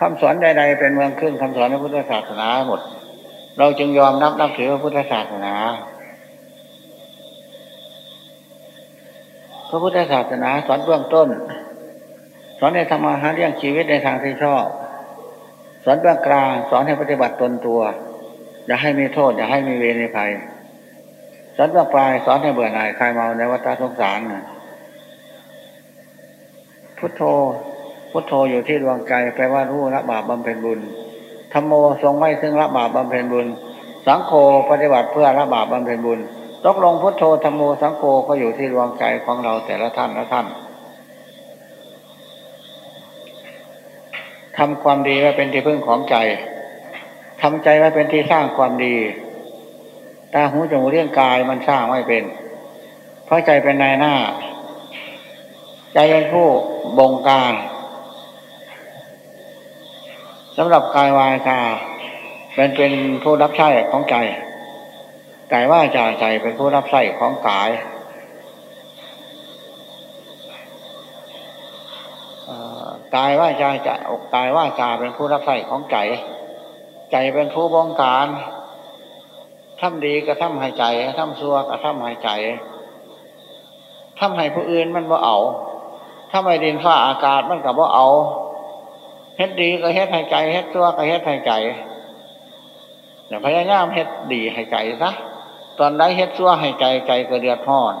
คำสอนใดๆเป็นเมืองขึ้นคำสอนในพุทธศาสนาหมด เราจึงยอมนับนับถือพระพุทธศาสนา พระพุทธศาสนาสอนเบื้องต้น สอนให้ทำมาหาเลี้ยงชีวิตในทางที่ชอบ สอนเบื้องกลางสอนให้ปฏิบัติตนตัว อย่าให้มีโทษ อย่าให้มีเวรในภัย สอนเบื้องปลายสอนให้เบื่อหน่ายคลายเมาในวัฏสงสารพุทโธ พุทโธอยู่ที่ดวงใจแปลว่ารู้ละบาปบำเพ็ญบุญธรรมโมทรงไว้ซึ่งละบาปบำเพ็ญบุญ สังโฆปฏิบัติเพื่อละบาปบำเพ็ญบุญตกลงพุทโธธรรมโมสังโฆก็อยู่ที่ดวงใจของเราแต่ละท่านละท่านทำความดีไว้เป็นที่พึ่งของใจทำใจไว้เป็นที่สร้างความดีตาหูจมูกเลี้ยงกายมันสร้างไม่เป็น เพราะใจเป็นนายหน้า ใจเป็นผู้บงการ สำหรับกายวายกาเป็นเป็นผู้รับใช้ของใจกายว่าจาใจเป็นผู้รับใช้ของกายกายว่าจาจะกายว่าจาเป็นผู้รับใช้ของใจ ใจเป็นผู้บงการทำดีก็ทำให้ใจทำชั่วก็ทำให้ใจทำให้ผู้อื่นมันบ่เอาถ้าไม่ดินฟ้าอากาศมันกับบ่เอา เฮ็ดดีก็เฮ็ดให้ใจเฮ็ดชั่วก็เฮ็ดให้ใจอย่าพยายามเฮ็ดดีให้ใจซะตอนได้เฮ็ดชั่วให้ใจใจก็เดือดร้อน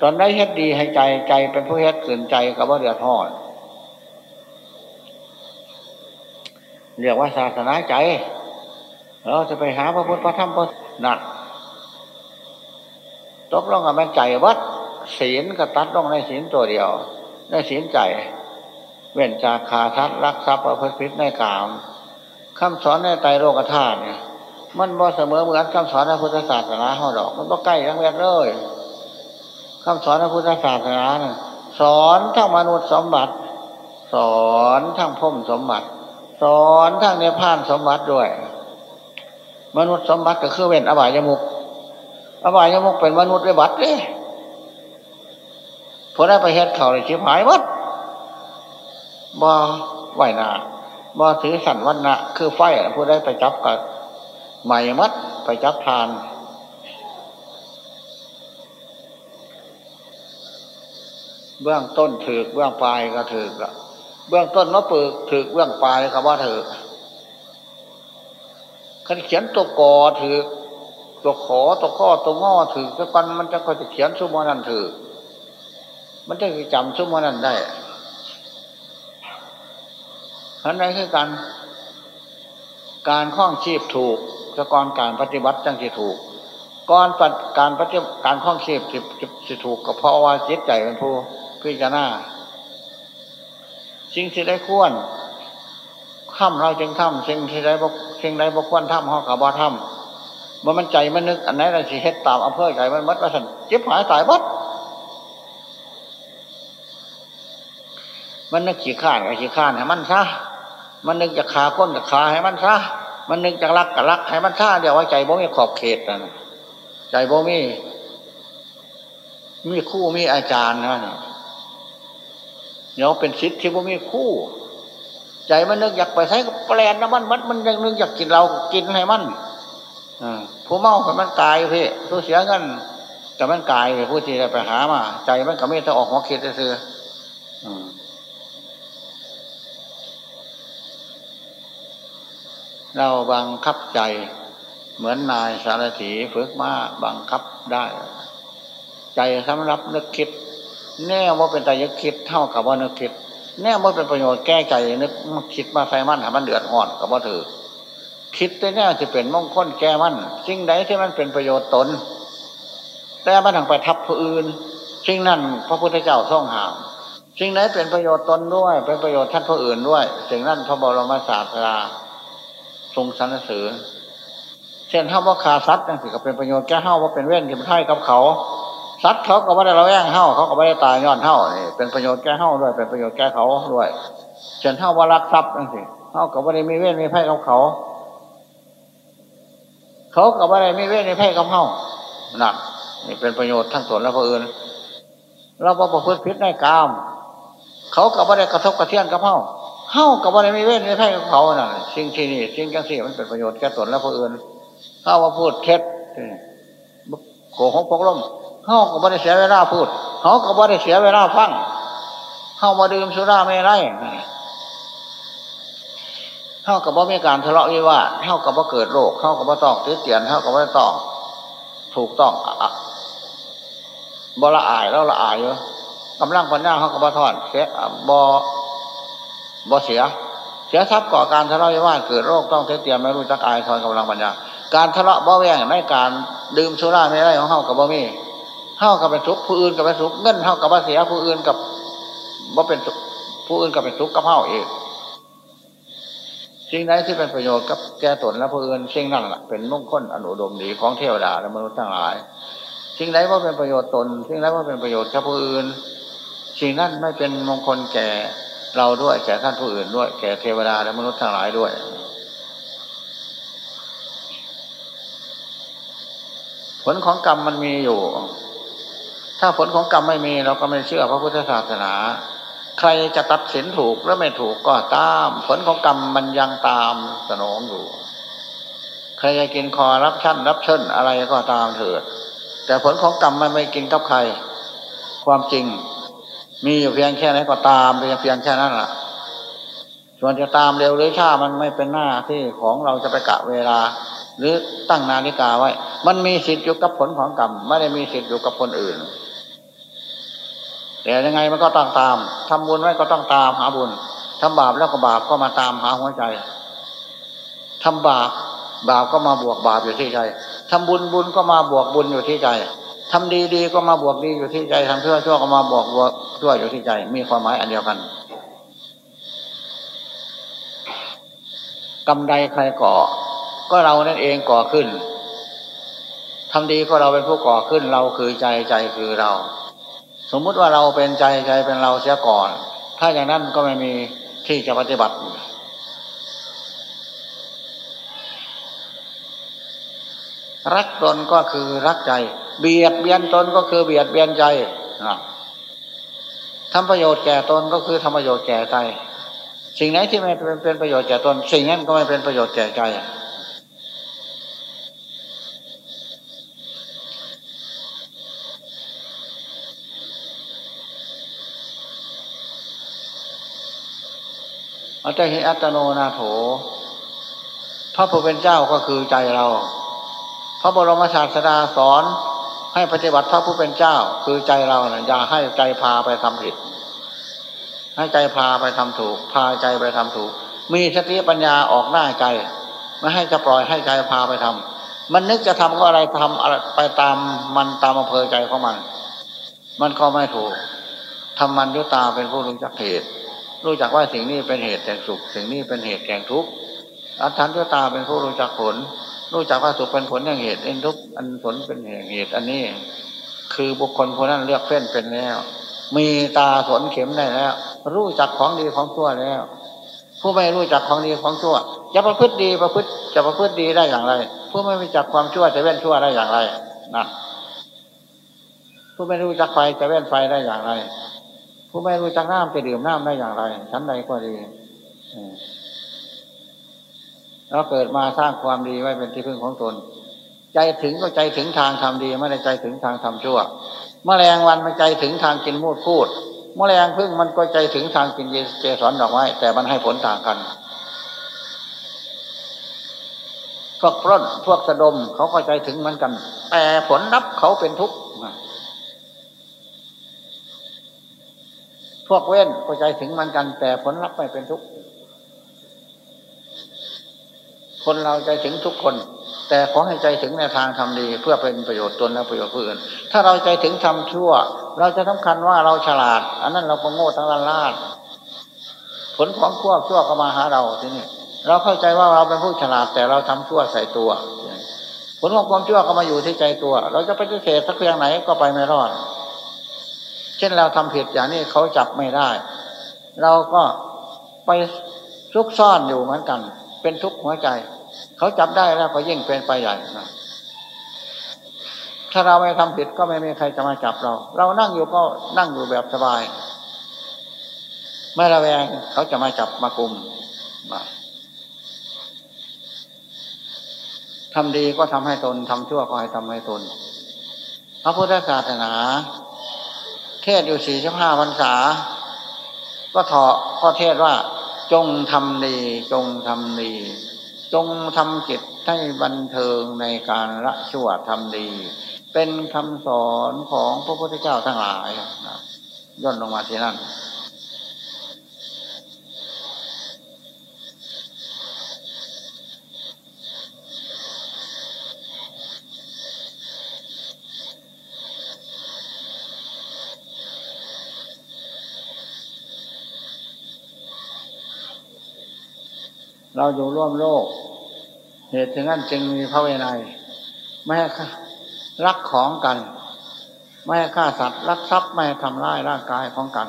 ตอนได้เฮ็ดดีให้ใจใจเป็นผู้เฮ็ดขืนใจก็บ่เดือดร้อนเรียกว่าศาสนาใจเราจะไปหาพระพุทธพระธรรมพระหนักตกลงกับมันใจวัดศีลก็ตัดลงในศีลตัวเดียวในศีลใจ เว้นจากขาทัดรักทรัพย์ประพฤติผิดในกามคำสอนในไตรโลกธาตุเนี่ยมันบ่เสมอเหมือนคำสอนในพุทธศาสนาเขาดอก มันบ่ใกล้ทั้งเวทเลยคำสอนในพุทธศาสนาเนี่ยสอนทั้งมนุษย์สมบัติ สอนทั้งพุ่มสมบัติ สอนทั้งเนพานสมบัติด้วย มนุษย์สมบัติก็คือเว้นอบายมุกอบายมุกเป็นมนุษย์ด้วยบัตรเลยพอได้ไปเฮ็ดเขาเลยชิบหายวัด บ่ไหวนาบ่ถือสันวันนะคือไฟผู้ได้ไปจับกับใหม่มัดไปจับทาน เบื้องต้นถือเบื้องปลายก็ถือกเบื้องต้นมะปึกถือเบื้องปลายก็ว่าถือคันเขียนตัวกอถือตัวขอตัวข้อตัวง้อถือก็กันมันจะก็จะเขียนชั่วโมงนั้นถือมันจะจำชั่วโมงนั้นได้ อันนั้นคือการการคล้องชีพถูกจะกอนการปฏิบัติจังที่ถูกก่อนปัดการปฏิการคล้องชีพสิถูกก็เพราะว่าจิตใจเป็นผู้พิจารณาสิ่งที่ได้ควรทำเราจึงทำสิ่งที่ได้บกสิ่งใดบกควรทำเขากับบ่ทำมันมันใจมันนึก อันไหนเราสิเฮ็ดตามอำเภอใจมันมัดว่าสันเจ็บหายตายบัดมันนึกขี้ข้านกับขี้ข้านให้มันซะ มันนึกจะขาก้นกับขาให้มันซะมันนึกจะรักกับรักให้มันซะเดี๋ยวว่าใจบ่มีขอบเขตนะใจบ่มีมีคู่มีอาจารย์นะเดี๋ยวเป็นสิทธิ์ที่บ่มีคู่ ใจมันนึกอยากไปใช้กับแปลนนะมันมันมันยังนึกอยากกินเรากินให้มันผู้เมากับมันกายพี่ผู้เสียเงินกับมันกายผู้ที่ได้ไปหามา ใจมันก็ไม่ถ้าออกหัวเขตซื้อ เราบังคับใจ เหมือนนายสารถีฝึกมาบังคับได้ ใจสำรับนึกคิด แน่ว่าเป็นใจยึกคิดเท่ากับว่านึกคิด แน่ว่าเป็นประโยชน์แก้ใจนึกคิดมาใส่มันหามันเดือดอ่อนกับว่าถือคิดแต่แน่จะเป็นมงคลแก้มันสิ่งใดที่มันเป็นประโยชน์ตน แต่มันทางไปทับผู้อื่นสิ่งนั้นพระพุทธเจ้าท่องหามสิ่งไหนเป็นประโยชน์ตนด้วย เป็นประโยชน์ท่านผู้อื่นด้วยสิ่งนั้นพระบรมศาสดา ทรงสรรเสริญเช่นห้าว่าขาสัตว์นั่นสิก็เป็นประโยชน์แก่ห้าว่าเป็นเว้นที่มันให้กับเขาสัตว์เขาก็ไม่ได้เราแย่งห้าเขาก็ไม่ได้ตายย้อนห้านี่เป็นประโยชน์แก่ห้าด้วยเป็นประโยชน์แก่เขาด้วย เช่นห้าว่ารักทรัพย์นั่นสิห้าก็ไม่ได้มีเว้นมีไพ่กับเขา เขาก็ไม่ได้มีเว้นมีไพ่กับห้าหนักนี่เป็นประโยชน์ทั้งตนและผู้อื่นเราประพฤติพิษในกาม เขาก็ไม่ได้กระทบกระเทียนกับเฮา เเข้ากับว่าในมีเวทในไพ่ของเขาน่ะ สิ่งที่นี่สิ่งจังสี่มันเป็นประโยชน์แก่ตนและผู้อื่นเข้าว่าพูดเท็จโกหกพกลมเข้ากับว่าได้เสียเวลาพูดเขากับว่าได้เสียเวลาฟังเข้ามาดื่มสุราไม่ไรเท่ากับว่ามีการทะเลาะวิวาทเท่ากับว่าเกิดโรคเท่ากับว่าต้องตื้อเตียนเท่ากับว่าต้องถูกต้องบละอายแล้วละอายเยอะกำลังปัญญาเขากับว่าทอดเสียบ บ่เสีย เสียทรัพย์ก่อการทะเลาะวิวาทเกิดโรคต้องเตรียมไม่รู้จักอายทอนกำลังปัญญา การทะเลาะบ่แว่งในการดื่มสุราไม่ได้ของเฮากับบ่มีเฮากับเป็นทุกผู้อื่นกับเป็นทุกเงินเฮากับบ่เสียผู้อื่นกับบ่เป็นผู้อื่นกับเป็นทุกกับเฮาเองสิ่งใดที่เป็นประโยชน์กับแก่ตนและผู้อื่นสิ่งนั้นแหละเป็นมงค้นอนุดมดีของเทวดาและมนุษย์ทั้งหลาย สิ่งใดว่าเป็นประโยชน์ตน สิ่งใดว่าเป็นประโยชน์กับผู้อื่น สิ่งนั้นไม่เป็นมงคลแก่ เราด้วยแก่ท่านผู้อื่นด้วย แก่เทวดาและมนุษย์ทั้งหลายด้วย ผลของกรรมมันมีอยู่ ถ้าผลของกรรมไม่มีเราก็ไม่เชื่อพระพุทธศาสนา ใครจะตัดสินถูกหรือไม่ถูกก็ตาม ผลของกรรมมันยังตามสนองอยู่ ใครจะกินคอรับชั้นรับเชิญอะไรก็ตามเถิด แต่ผลของกรรมมันไม่กินกับใคร ความจริง มีอยู่เพียงแค่ไหนก็ตามเพียงเพียงแค่นั้นแหละส่วนจะตามเร็วหรือช้ามันไม่เป็นหน้าที่ของเราจะไปกะเวลา หรือตั้งนาฬิกาไว้ มันมีสิทธิ์อยู่กับผลของกรรมไม่ได้มีสิทธิ์อยู่กับคนอื่นแต่ยังไงมันก็ต้องตามทำบุญไว้ก็ต้องตามหาบุญทำบาปแล้วก็บาปก็มาตามหาหัวใจทำบาปบาปก็มาบวกบาปอยู่ที่ใจทำบุญบุญก็มาบวกบุญอยู่ที่ใจ ทำดีดีก็มาบวกดีอยู่ที่ใจทำชั่วชั่วก็มาบวกบวกชั่วอยู่ที่ใจ มีความหมายอันเดียวกันกรรมใดใครก่อ ก็เรานั่นเองก่อขึ้นทำดีก็เราเป็นผู้ก่อขึ้นเราคือใจใจคือเรา สมมุติว่าเราเป็นใจใจเป็นเราเสียก่อน ถ้าอย่างนั้นก็ไม่มีที่จะปฏิบัติ รักตนก็คือรักใจ เบียดเบียนตนก็คือเบียดเบียนใจทำประโยชน์แก่ตนก็คือทำประโยชน์แก่ใจ สิ่งไหนที่ไม่เป็นประโยชน์แก่ตน สิ่งนั้นก็ไม่เป็นประโยชน์แก่ใจอัตหิอัตโนนาโถ พระผู้เป็นเจ้าก็คือใจเรา พระบรมศาสดาสอนให้ปฏิบัติพระผู้เป็นเจ้า คือใจเราเนะ่ยอย่าให้ใจพาไปทำผิด ให้ใจพาไปทำถูก พาใจไปทำถูก มีสติปัญญาออกหน้าใจ ไม่ให้จะปล่อยให้ใจพาไปทำมันนึกจะทำก็อะไรทำอะไรไปตามมันตามอำเภอใจของมัน มันก็ไม่ถูกทำมันยุตาเป็นผู้รู้จักเหตุ รู้จักว่าสิ่งนี้เป็นเหตุแห่งสุข สิ่งนี้เป็นเหตุแห่งทุกข์อัตถันยุตาเป็นผู้รู้จักผล รู้จักว่าสุขเป็นผลอย่างเหตุเอ็นทุกอันผลเป็นเหตุ อันนี้ คือบุคคลคนนั้นเลือกเฟ้นเป็นแล้ว มีตาสนเข็มได้แล้ว รู้จักของดีของชั่วแล้ว ผู้ไม่รู้จักของดีของชั่วจะประพฤติดีประพฤติจะประพฤติดีได้อย่างไร ผู้ไม่รู้จักความชั่วจะเว้นชั่วได้อย่างไรนะผู้ไม่รู้จักไฟจะเว้นไฟได้อย่างไร ผู้ไม่รู้จักน้ำจะดื่มน้ำได้อย่างไรชั้นใดก็ดี เราเกิดมาสร้างความดีไว้เป็นที่พึ่งของตน ใจถึงก็ใจถึงทางทำดีไม่ได้ใจถึงทางทำชั่วมแมลงวันมันใจถึงทางกินมูดพูดมแมลงพึ่งมันก็ใจถึงทางกินเจสอนดอกไม้แต่มันให้ผลต่างกัน พวกปล้นพวกสะดมเขาก็ใจถึงเหมือนกัน แต่ผลนับเขาเป็นทุกข์พวกเว้นก็ใจถึงเหมือนกัน แต่ผลรับไม่เป็นทุกข์ คนเราใจถึงทุกคน แต่ขอให้ใจถึงในทางทำดี เพื่อเป็นประโยชน์ตนและประโยชน์ผู้อื่น ถ้าเราใจถึงทำชั่ว เราจะสาคัญว่าเราฉลาด อันนั้นเราก็โง่ทั้งลานลาดผลของชั่วชั่วก็มาหาเราทีนี้เราเข้าใจว่าเราเป็นผู้ฉลาดแต่เราทำชั่วใส่ตัว ผลของความชั่วก็มาอยู่ที่ใจตัว เราจะไปฏิเสธสักเพียงไหนก็ไปไม่รอด เช่นเราทำผิดอย่างนี้เขาจับไม่ได้ เราก็ไปซุกซ่อนอยู่เหมือนกัน เป็นทุกข์หัวใจ เขาจับได้แล้วก็ยิ่งเป็นไปใหญ่ถ้าเราไม่ทำผิดก็ไม่มีใครจะมาจับเรา เรานั่งอยู่ก็นั่งอยู่แบบสบาย ไม่ระแวงเขาจะมาจับมากุมมาทำดีก็ทำให้ตนทำชั่วก็ให้ทำให้ตน พระพุทธศาสนา เทศอยู่สี่สิบห้าพรรษา ก็ถอข้อเทศว่า จงทำดีจงทำดี จงทำจิตให้บันเทิงในการละชั่วทำดี เป็นคำสอนของพระพุทธเจ้าทั้งหลายย่นลงมาที่นั่น เราอยู่ร่วมโลก เหตุฉะนั้นจึงมีพระเวไนยไม่ให้รักของกัน ไม่ให้ฆ่าสัตว์รักทรัพย์ไม่ให้ทำร้ายร่างกายของกัน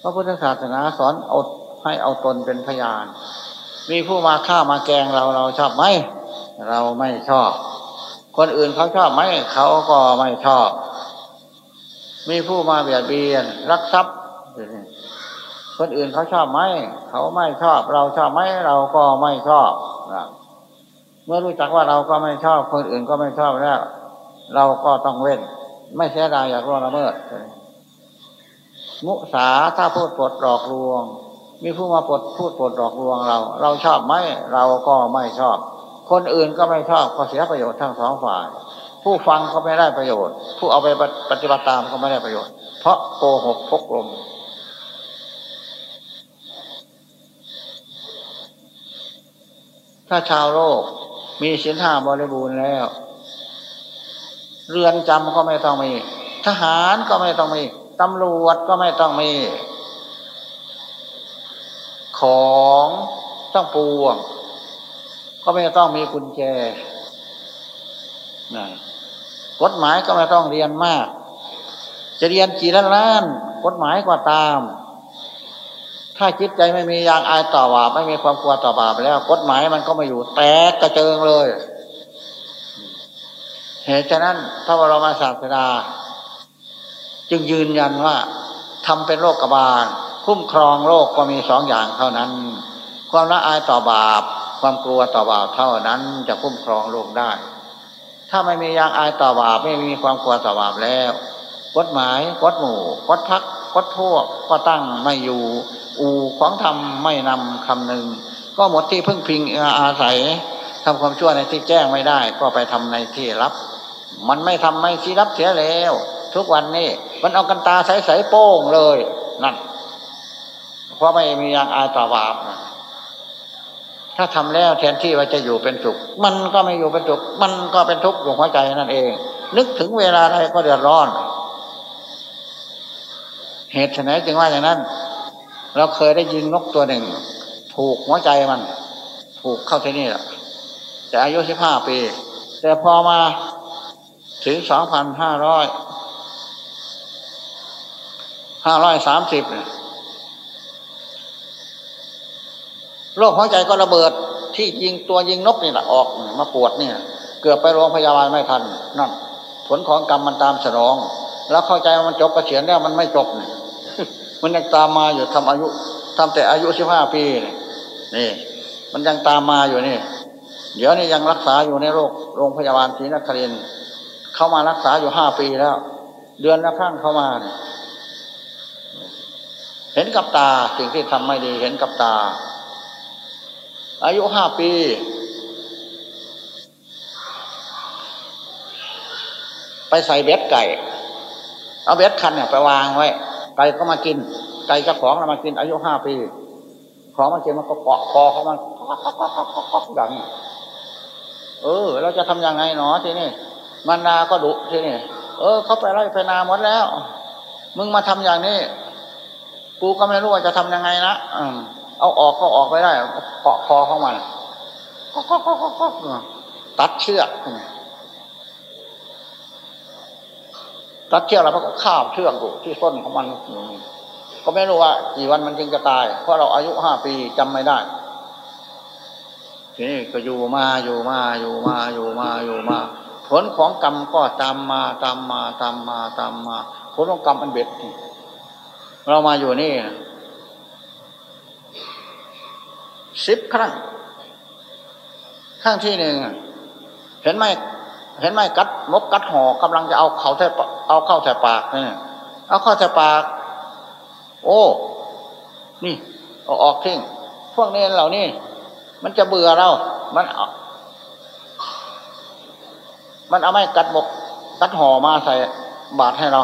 พระพุทธศาสนาสอนอดให้เอาตนเป็นพยาน มีผู้มาฆ่ามาแกงเราเราชอบไหม เราไม่ชอบ คนอื่นเขาชอบไหมเขาก็ไม่ชอบ มีผู้มาเบียดเบียน รักทรัพย์ คนอื่นเขาชอบไหมเขาไม่ชอบ เราชอบไหมเราก็ไม่ชอบเมื่อรู้จักว่าเราก็ไม่ชอบคนอื่นก็ไม่ชอบแล้วเราก็ต้องเว้น ไม่เสียดายอยากร่วงละเมิด มุสาถ้าพูดปดหลอกลวง มีผู้มาปดพูดปดหลอกลวงเรา เราชอบไหมเราก็ไม่ชอบ คนอื่นก็ไม่ชอบก็เสียประโยชน์ทั้งสองฝ่าย ผู้ฟังก็ไม่ได้ประโยชน์ ผู้เอาไปปฏิบัติตามก็ไม่ได้ประโยชน์ เพราะโกหกพกลม ถ้าชาวโลก มีสินห้าบริบูรณ์แล้ว เรือนจำก็ไม่ต้องมี ทหารก็ไม่ต้องมีตำรวจก็ไม่ต้องมี ของต้องปวง ก็ไม่ต้องมีกุญแจนะกฎหมายก็ไม่ต้องเรียนมาก จะเรียนกี่ล้านล้าน กฎหมายก็ตาม ถ้าจิตใจไม่มียางอายต่อบาปไม่มีความกลัวต่อบาปแล้ว กฎหมายมันก็มาอยู่แตกกระเจิงเลย เหตุฉะนั้นพระบรมศาสดา จึงยืนยันว่าทำเป็นโรคกบาลคุ้มครองโลกก็มีสองอย่างเท่านั้น ความละอายต่อบาป ความกลัวต่อบาปเท่านั้นจะคุ้มครองโลกได้ ถ้าไม่มียางอายต่อบาปไม่มีความกลัวต่อบาปแล้ว กฎหมายกฎหมู่กฎพัก กฎพวกก็ตั้งไม่อยู่ อูของธรรมไม่นำคำหนึ่ง ก็หมดที่พึ่งพิงอาศัยทำความชั่วในที่แจ้งไม่ได้ ก็ไปทำในที่รับ มันไม่ทำไม่ที่รับเสียแล้ว ทุกวันนี้มันเอากันตาใสๆโป้งเลยนั่นเพราะไม่มียางอายต่อบาปถ้าทำแล้วแทนที่ว่าจะอยู่เป็นสุข มันก็ไม่อยู่เป็นสุข มันก็เป็นทุกข์อยู่หัวใจนั่นเอง นึกถึงเวลาใดก็เดือดร้อน เหตุไหนจึงว่าอย่างนั้น เราเคยได้ยินนกตัวหนึ่ง ถูกหัวใจมัน ถูกเข้าที่นี่แหละแต่อายุสิบห้าปี แต่พอมาถึงสองพันห้าร้อยห้าร้อยสามสิบโรคหัวใจก็ระเบิดที่ยิงตัวยิงนกนี่แหละออกมาปวดเนี่ย เกือบไปโรงพยาบาลไม่ทันนั่นผลของกรรมมันตามสนอง แล้วเข้าใจว่ามันจบกระเสียนแล้วมันไม่จบเนี่ย มันยังตามมาอยู่ทำอายุทำแต่อายุสิบห้าปีนี่ มันยังตามมาอยู่นี่ เดี๋ยวนี้ยังรักษาอยู่ในโรคโรงพยาบาลศรีนครินเข้ามารักษาอยู่ห้าปีแล้ว เดือนละครั้งเข้ามาเนี่ยเห็นกับตาสิ่งที่ทำไม่ดีเห็นกับตา อายุห้าปี ไปใส่เบ็ดไก่ เอาเบ็ดคันเนี่ยไปวางไว้ ไก่ก็มากิน ไก่เจ้าของเรามากินอายุห้าปี ของมากินมันก็เกาะคอเขามันดังเออ เราจะทำยังไงหนอทีนี่มันนาก็ดุทีนี่เออ เขาไปไล่ไปนาหมดแล้ว มึงมาทำอย่างนี้ กูก็ไม่รู้ว่าจะทำยังไงนะเอาออกก็ออกไปได้เกาะคอของมันตัดเชือก ตัดเชือกแล้วมันก็ข้าวเชือกอยู่ที่ส้นของมันก็ไม่รู้ว่ากี่วันมันจึงจะตาย เพราะเราอายุห้าปีจำไม่ได้ทีนี้ก็อยู่มาอยู่มาอยู่มาอยู่มาอยู่มา ผลของกรรมก็ตามมาตามมาตามมาตามมา ผลของกรรมมันเบ็ดเรามาอยู่นี่สิบครั้งครั้งที่หนึ่งเห็นไหม เห็นไหมกัดมกกัดหอกำลังจะเอาเขาแทเอาเข้าใส่ปากเนี่ยเอาเข้าใส่ปาก โอ้ นี่เอาออกทิ้งพวกนี้เหล่านี้มันจะเบื่อเรา มันมันเอาไม้กัดบกกัดห่อมาใส่บาตรให้เรา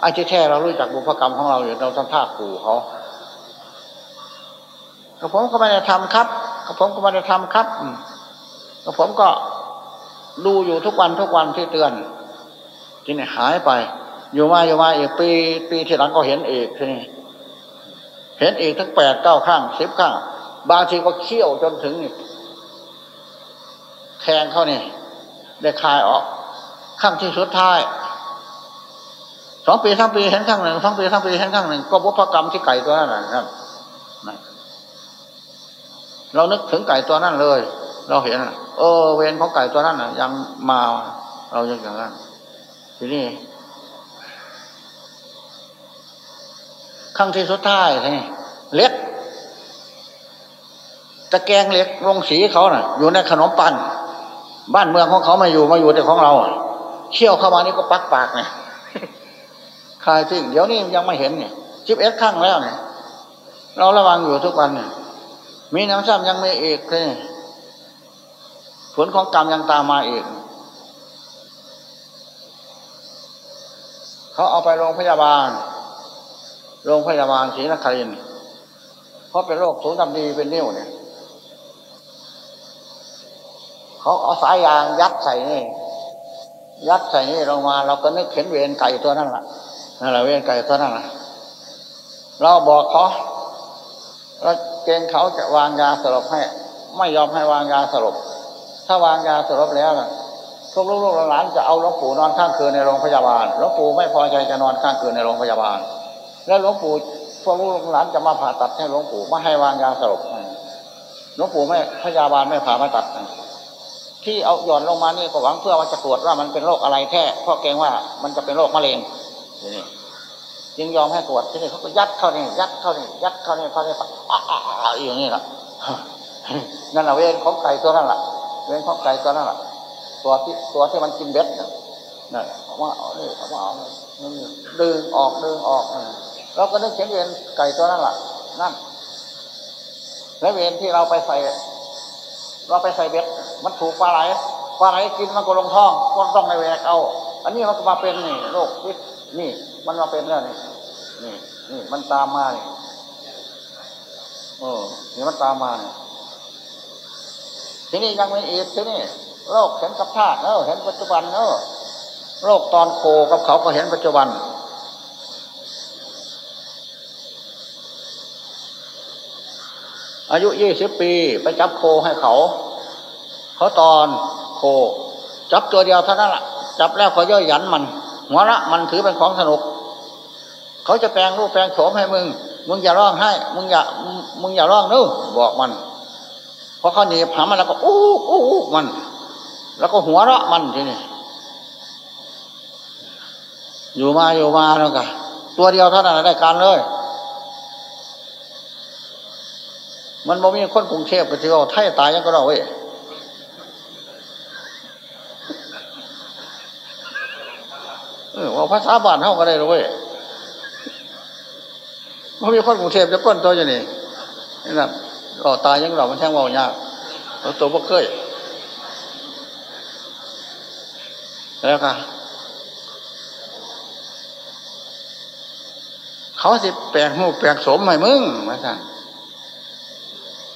ไอ้ที่แท้เรารู้จักบุพกรรมของเราอยู่เราทำท่าขู่เขากระผมก็ไม่ได้ทำครับกระผมก็ไม่ได้ทำครับกระผมก็ ดูอยู่ทุกวันทุกวันที่เตือน ที่นี่หายไป อยู่มาอยู่มาอีกปีปีที่หลังก็เห็นอีกทีนี้เห็นอีกทั้งแปดเก้าข้างสิบข้าง บางทีก็เคี่ยวจนถึงแทงเขานี่ได้คายออก ข้างที่สุดท้ายสองปีทั้งปีเห็นข้างหนึ่งสองปีทั้งปีเห็นข้างหนึ่งก็บุพกรรมที่ไก่ตัวนั้นนั่นเรานึกถึงไก่ตัวนั้นเลย เราเห็นเออ เวรของไก่ตัวนั้นนะยังมาเรายังอย่างนั้นทีนี้ข้างที่สุดท้ายนี่เล็กตะแกงเล็กลงสีเขาน่ะ อยู่ในขนมปังบ้านเมืองของเขามาอยู่มาอยู่แต่ของเราเชี่ยวเข้ามานี่ก็ปักปากเนี่ยคลายทิ้งเดี๋ยวนี้ยังไม่เห็นเนี่ยจิบเอ็ดข้างแล้วเนี่ยเราระวังอยู่ทุกวันเนี่ยมีน้ำซ้ำยังไม่เอกเลย ผลของกรรมยังตามมาอีกเขาเอาไปโรงพยาบาล โรงพยาบาลศรีนครินเพราะเป็นโรคสูงดำดีเป็นนิ้วเนี่ยเขาเอาสายยางยัดใส่นี่ ยัดใส่นี่ลงมา เราก็นึกเห็นเวรไก่ตัวนั่นแหละนั่นแหละเวรไก่ตัวนั่นแหละเราบอกเขาเราเกณฑ์เขาจะวางยาสลบให้ ไม่ยอมให้วางยาสลบ ถ้าวางยาสลบแล้วนะพวกลูกๆหลานจะเอาหลวงปู่นอนข้างคืนในโรงพยาบาลหลวงปู่ไม่พอใจจะนอนข้างคืนในโรงพยาบาล แล้วหลวงปู่พวกลูกหลานจะมาผ่าตัดให้หลวงปู่ไม่ให้วางยาสลบหลวงปู่ไม่พยาบาลไม่ผ่ามาตัดที่เอาหย่อนลงมานี่ก็หวังเพื่อว่าจะตรวจว่ามันเป็นโรคอะไรแท้เพราะเกรงว่ามันจะเป็นโรคมะเร็งนี่จึงยอมให้ตรวจที่นี่เขาก็ยัดเข้านี่ยัดเข้านี่ยัดเข้านี่เข้านี่ปะอย่างนี้ละนั่นแหละเวรของไก่ตัวนั่นแหละ เวรของไก่ตัวนั่นแหละตัวที่ตัวที่มันกินเบ็ดนั่นว่าเอานี่ยว่าเอาดึงออกดึงออกเราก็นึกเห็นเวรไก่ตัวนั่นแหละนั่นและเวรที่เราไปใส่ เราไปใส่เบ็ด มันถูกปลาไหลปลาไหลกินมันก็ลงท้องก็ต้องในแวกเอา อันนี้มันก็มาเป็นนี่โรคพิษนี่มันมาเป็นแล้วนี่นี่นี่มันตามมานี่เออนี่มันตามมาเนี่ย ทีนี้ยังไม่อีกทีนี้โรคเห็นกับธาตุเออเห็นปัจจุบันเออโรคตอนโคกับเขาก็เห็นปัจจุบัน อายุยี่สิบปีไปจับโคให้เขา เขาตอนโค จับตัวเดียวเท่านั้นแหละจับแล้วเขาย่อยยันมัน หัวละมันถือเป็นของสนุก เขาจะแปลงรูปแปลงโฉมให้มึง มึงอย่าร้องให้ มึงอย่า มึงอย่าร้องนู้บอกมัน พอเขาหนีบหามันแล้วก็อู้อู้อู้มัน แล้วก็หัวเราะมันทีนี้อยู่มาอยู่มาแล้วกันตัวเดียวเท่านั้นได้การเลย มันบ่มีคนกรุงเทพไปที่ว่าไทยตายยังก็เราเว้ยว่าภาษาบ้านเท่าก็ได้เลยเว้ยมันมีคนกรุงเทพจะก้นตัวอย่างนี้นี่นะ เราตายยังเรามันแท่งว่ายากเราตัวพวกเคยแล้วก็เขาสิแปลงหูแปลงสมให้มึงมาสั่น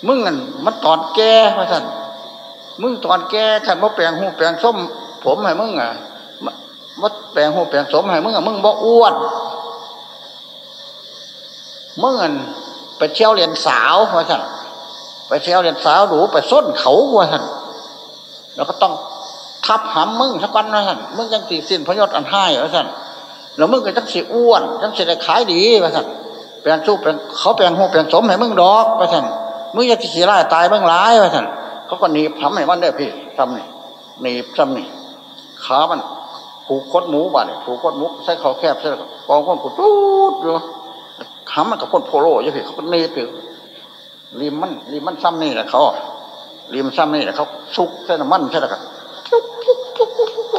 มึงอันมันตอนแก่มาสั่นมึงตอนแก่ขันมาแปลงหูแปลงส้ม ผมให้มึงอะมัดแปลงหูแปลงสมให้มึงอะมึงบอกอ้วนมึงอันไปเที่ยวเรียนสาวมาสั่น ไปเที่ยวเรียนสาวหรูไปส้นเขาว่าสั่นแล้วก็ต้องทับหำมึงสักวันนะสั่นมึงยังตีสิ้นพยศอันให้ว่าสั่นแล้วมึงก็จังสีอ้วนจังสีได้ขายดีว่าสั่นแปลงสู้แปลงเขาแปลงหูแปลงสมให้มึงดอกว่าสั่นมึงจะขี่ไล่ตายบ้างร้ายว่าสั่นเขาก็หนีบทำให้มันได้พี่ทำนี่หนีบทำนี่ขามันผูกคดหมูบ้านผูกคดหมูใส่เขาแคบใส่กองคนกูตูดอยู่ขามันกับพ่นโพโลยังไงเขาก็เนยไป ริมมันริมมันซ้ำนี่แหละเขาริมซ้ำนี่แหละเขาซุกเส้นมันใช่ไหมกัน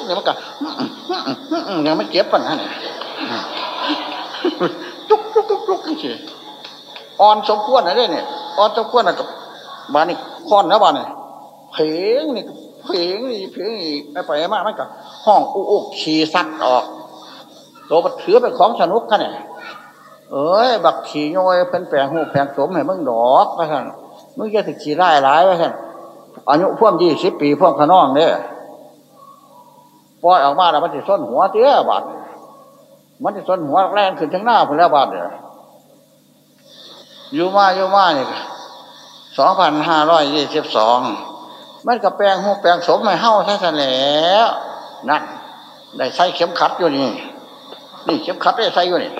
เนี่ยมันก็ยังไม่เก็บปัญหาเนี่ยจุกจุกจุกจุกนี่อ่อนสมควรนะเนี่ยอ่อนสมควรนะกับบานนี่ค้อนนะบานนี่เพลงนี่เพลงนี่เพลงนี่ไปไปมากมันก็ห้องอุอุขี่ซัดออกตัวมันถือเป็นของสนุกกันเนี่ย เอ้ย บักขี่ย้อยเป็นแปลงหูแปลงสมให้มึงดอกว่าท่านมึงจะถึงขี่ได้หลายว่าท่านอายุพ่วงยี่สิบปีพ่วงขนองเนี่ยปล่อยออกมาแล้วมันจะส้นหัวเตี้ยบาดมันจะส้นหัวแรงขึ้นทั้งหน้าพุ่นแล้วบาดเนี่ยอยู่มาอยู่มาเนี่ยสองพันห้าร้อยยี่สิบสองมันก็แปลงหูแปลงสมให้เฮ้าใช่ไหมแล้วนั่นได้ใส่เข็มขัดอยู่นี่ นี่เข็มขัดได้ใส่อยู่นี่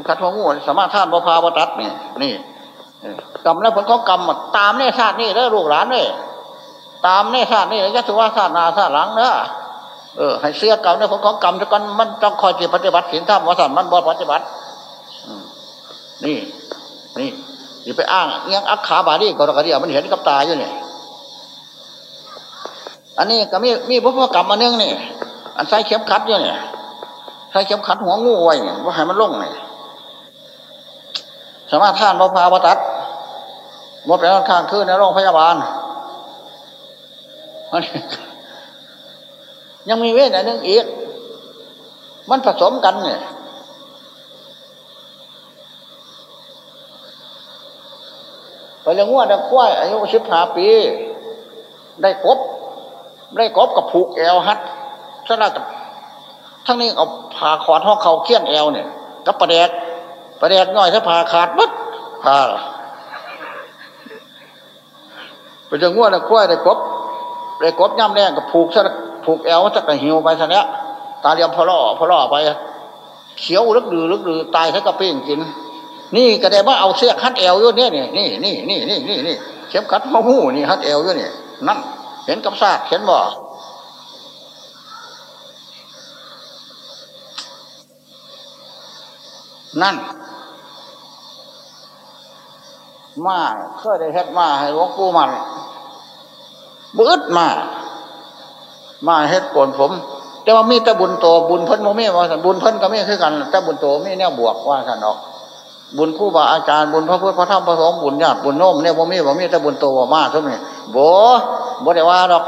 มขัดหัวงูสามารถท่านบพาบตัดนี่นี่กรรมแล้วผลของกรรมตามเนชาตินี่แล้วลูกหลานเลยตามเนชาตินี่แล้วยัตุว่าชาตินาชาติหลังเนอะเออให้เสื้อกรรมเนี่ยผลของกรรมจะกันมันต้องคอยจิตปฏิบัติศีลธรรมวสันมันบอปฏิบัตินี่ นี่อย่าไปอ้างเงี้ยอักขาบาดีก็ระเดียมันเห็นกับตาอยู่เนี่ยอันนี้ก็มีมีพุทธกรรมอันนึงนี่ อันใส่เข็มขัดอยู่เนี่ใส่เข็มขัดหัวงูไว้ว่าให้มันลงเนี่ย สามารถท่านบพาบตัดบ่เป็นข้างคืนในโรงพยาบาลยังมีเวทอันนึงอีก มันผสมกันเนี่ยไปเลี้ยงวัวได้กล้วยอายุสิบห้าปี ได้กบ ได้กบกับผูกแอวฮัดสนากับทั้งนี้เอาผ่าขอดห้องเขาเคี้ยนแอวเนี่ยกับประแดก ประแดกน้อยถ้าผ่าขาดมัดผ่าไปเลี้ยงวัวกล้วยได้กบได้กบย่ำแดงกับผูกซะผูกแอวมักระหิวไปซะเนี้ยตาเลียมพล่อพล่อไปเขียวลึกดือลึกดือตายถ้ากระเป้งกิน นี่ก็ได้ว่าเอาเสื้อคัดเอวอยู่เนี่ยนี่นี่นี่นี่นี่นี่นี่เข็มขัดหัวหูนี่คัดเอวอยู่นี่นั่นเห็นกับซากเห็นบ่นั่น มาเคยได้เฮ็ดมาให้หลวงปู่มันบืดมา มาเฮ็ดโกนผม แต่ว่ามีแต่บุญโตบุญเพิ่นโมมีว่าสันบุญเพิ่นก็ไม่คือกันแต่บุญโตมีแนวบวกว่าสันออกบุญผู้บาอาจารย์บุญพระพุทธพระธรรมพระสงฆ์บุญญาติบุญโน้มเนี่ยบ่มีบ่มีแต่บุญโตว่ามาทุกนี่โบบ่ได้ว่าดอก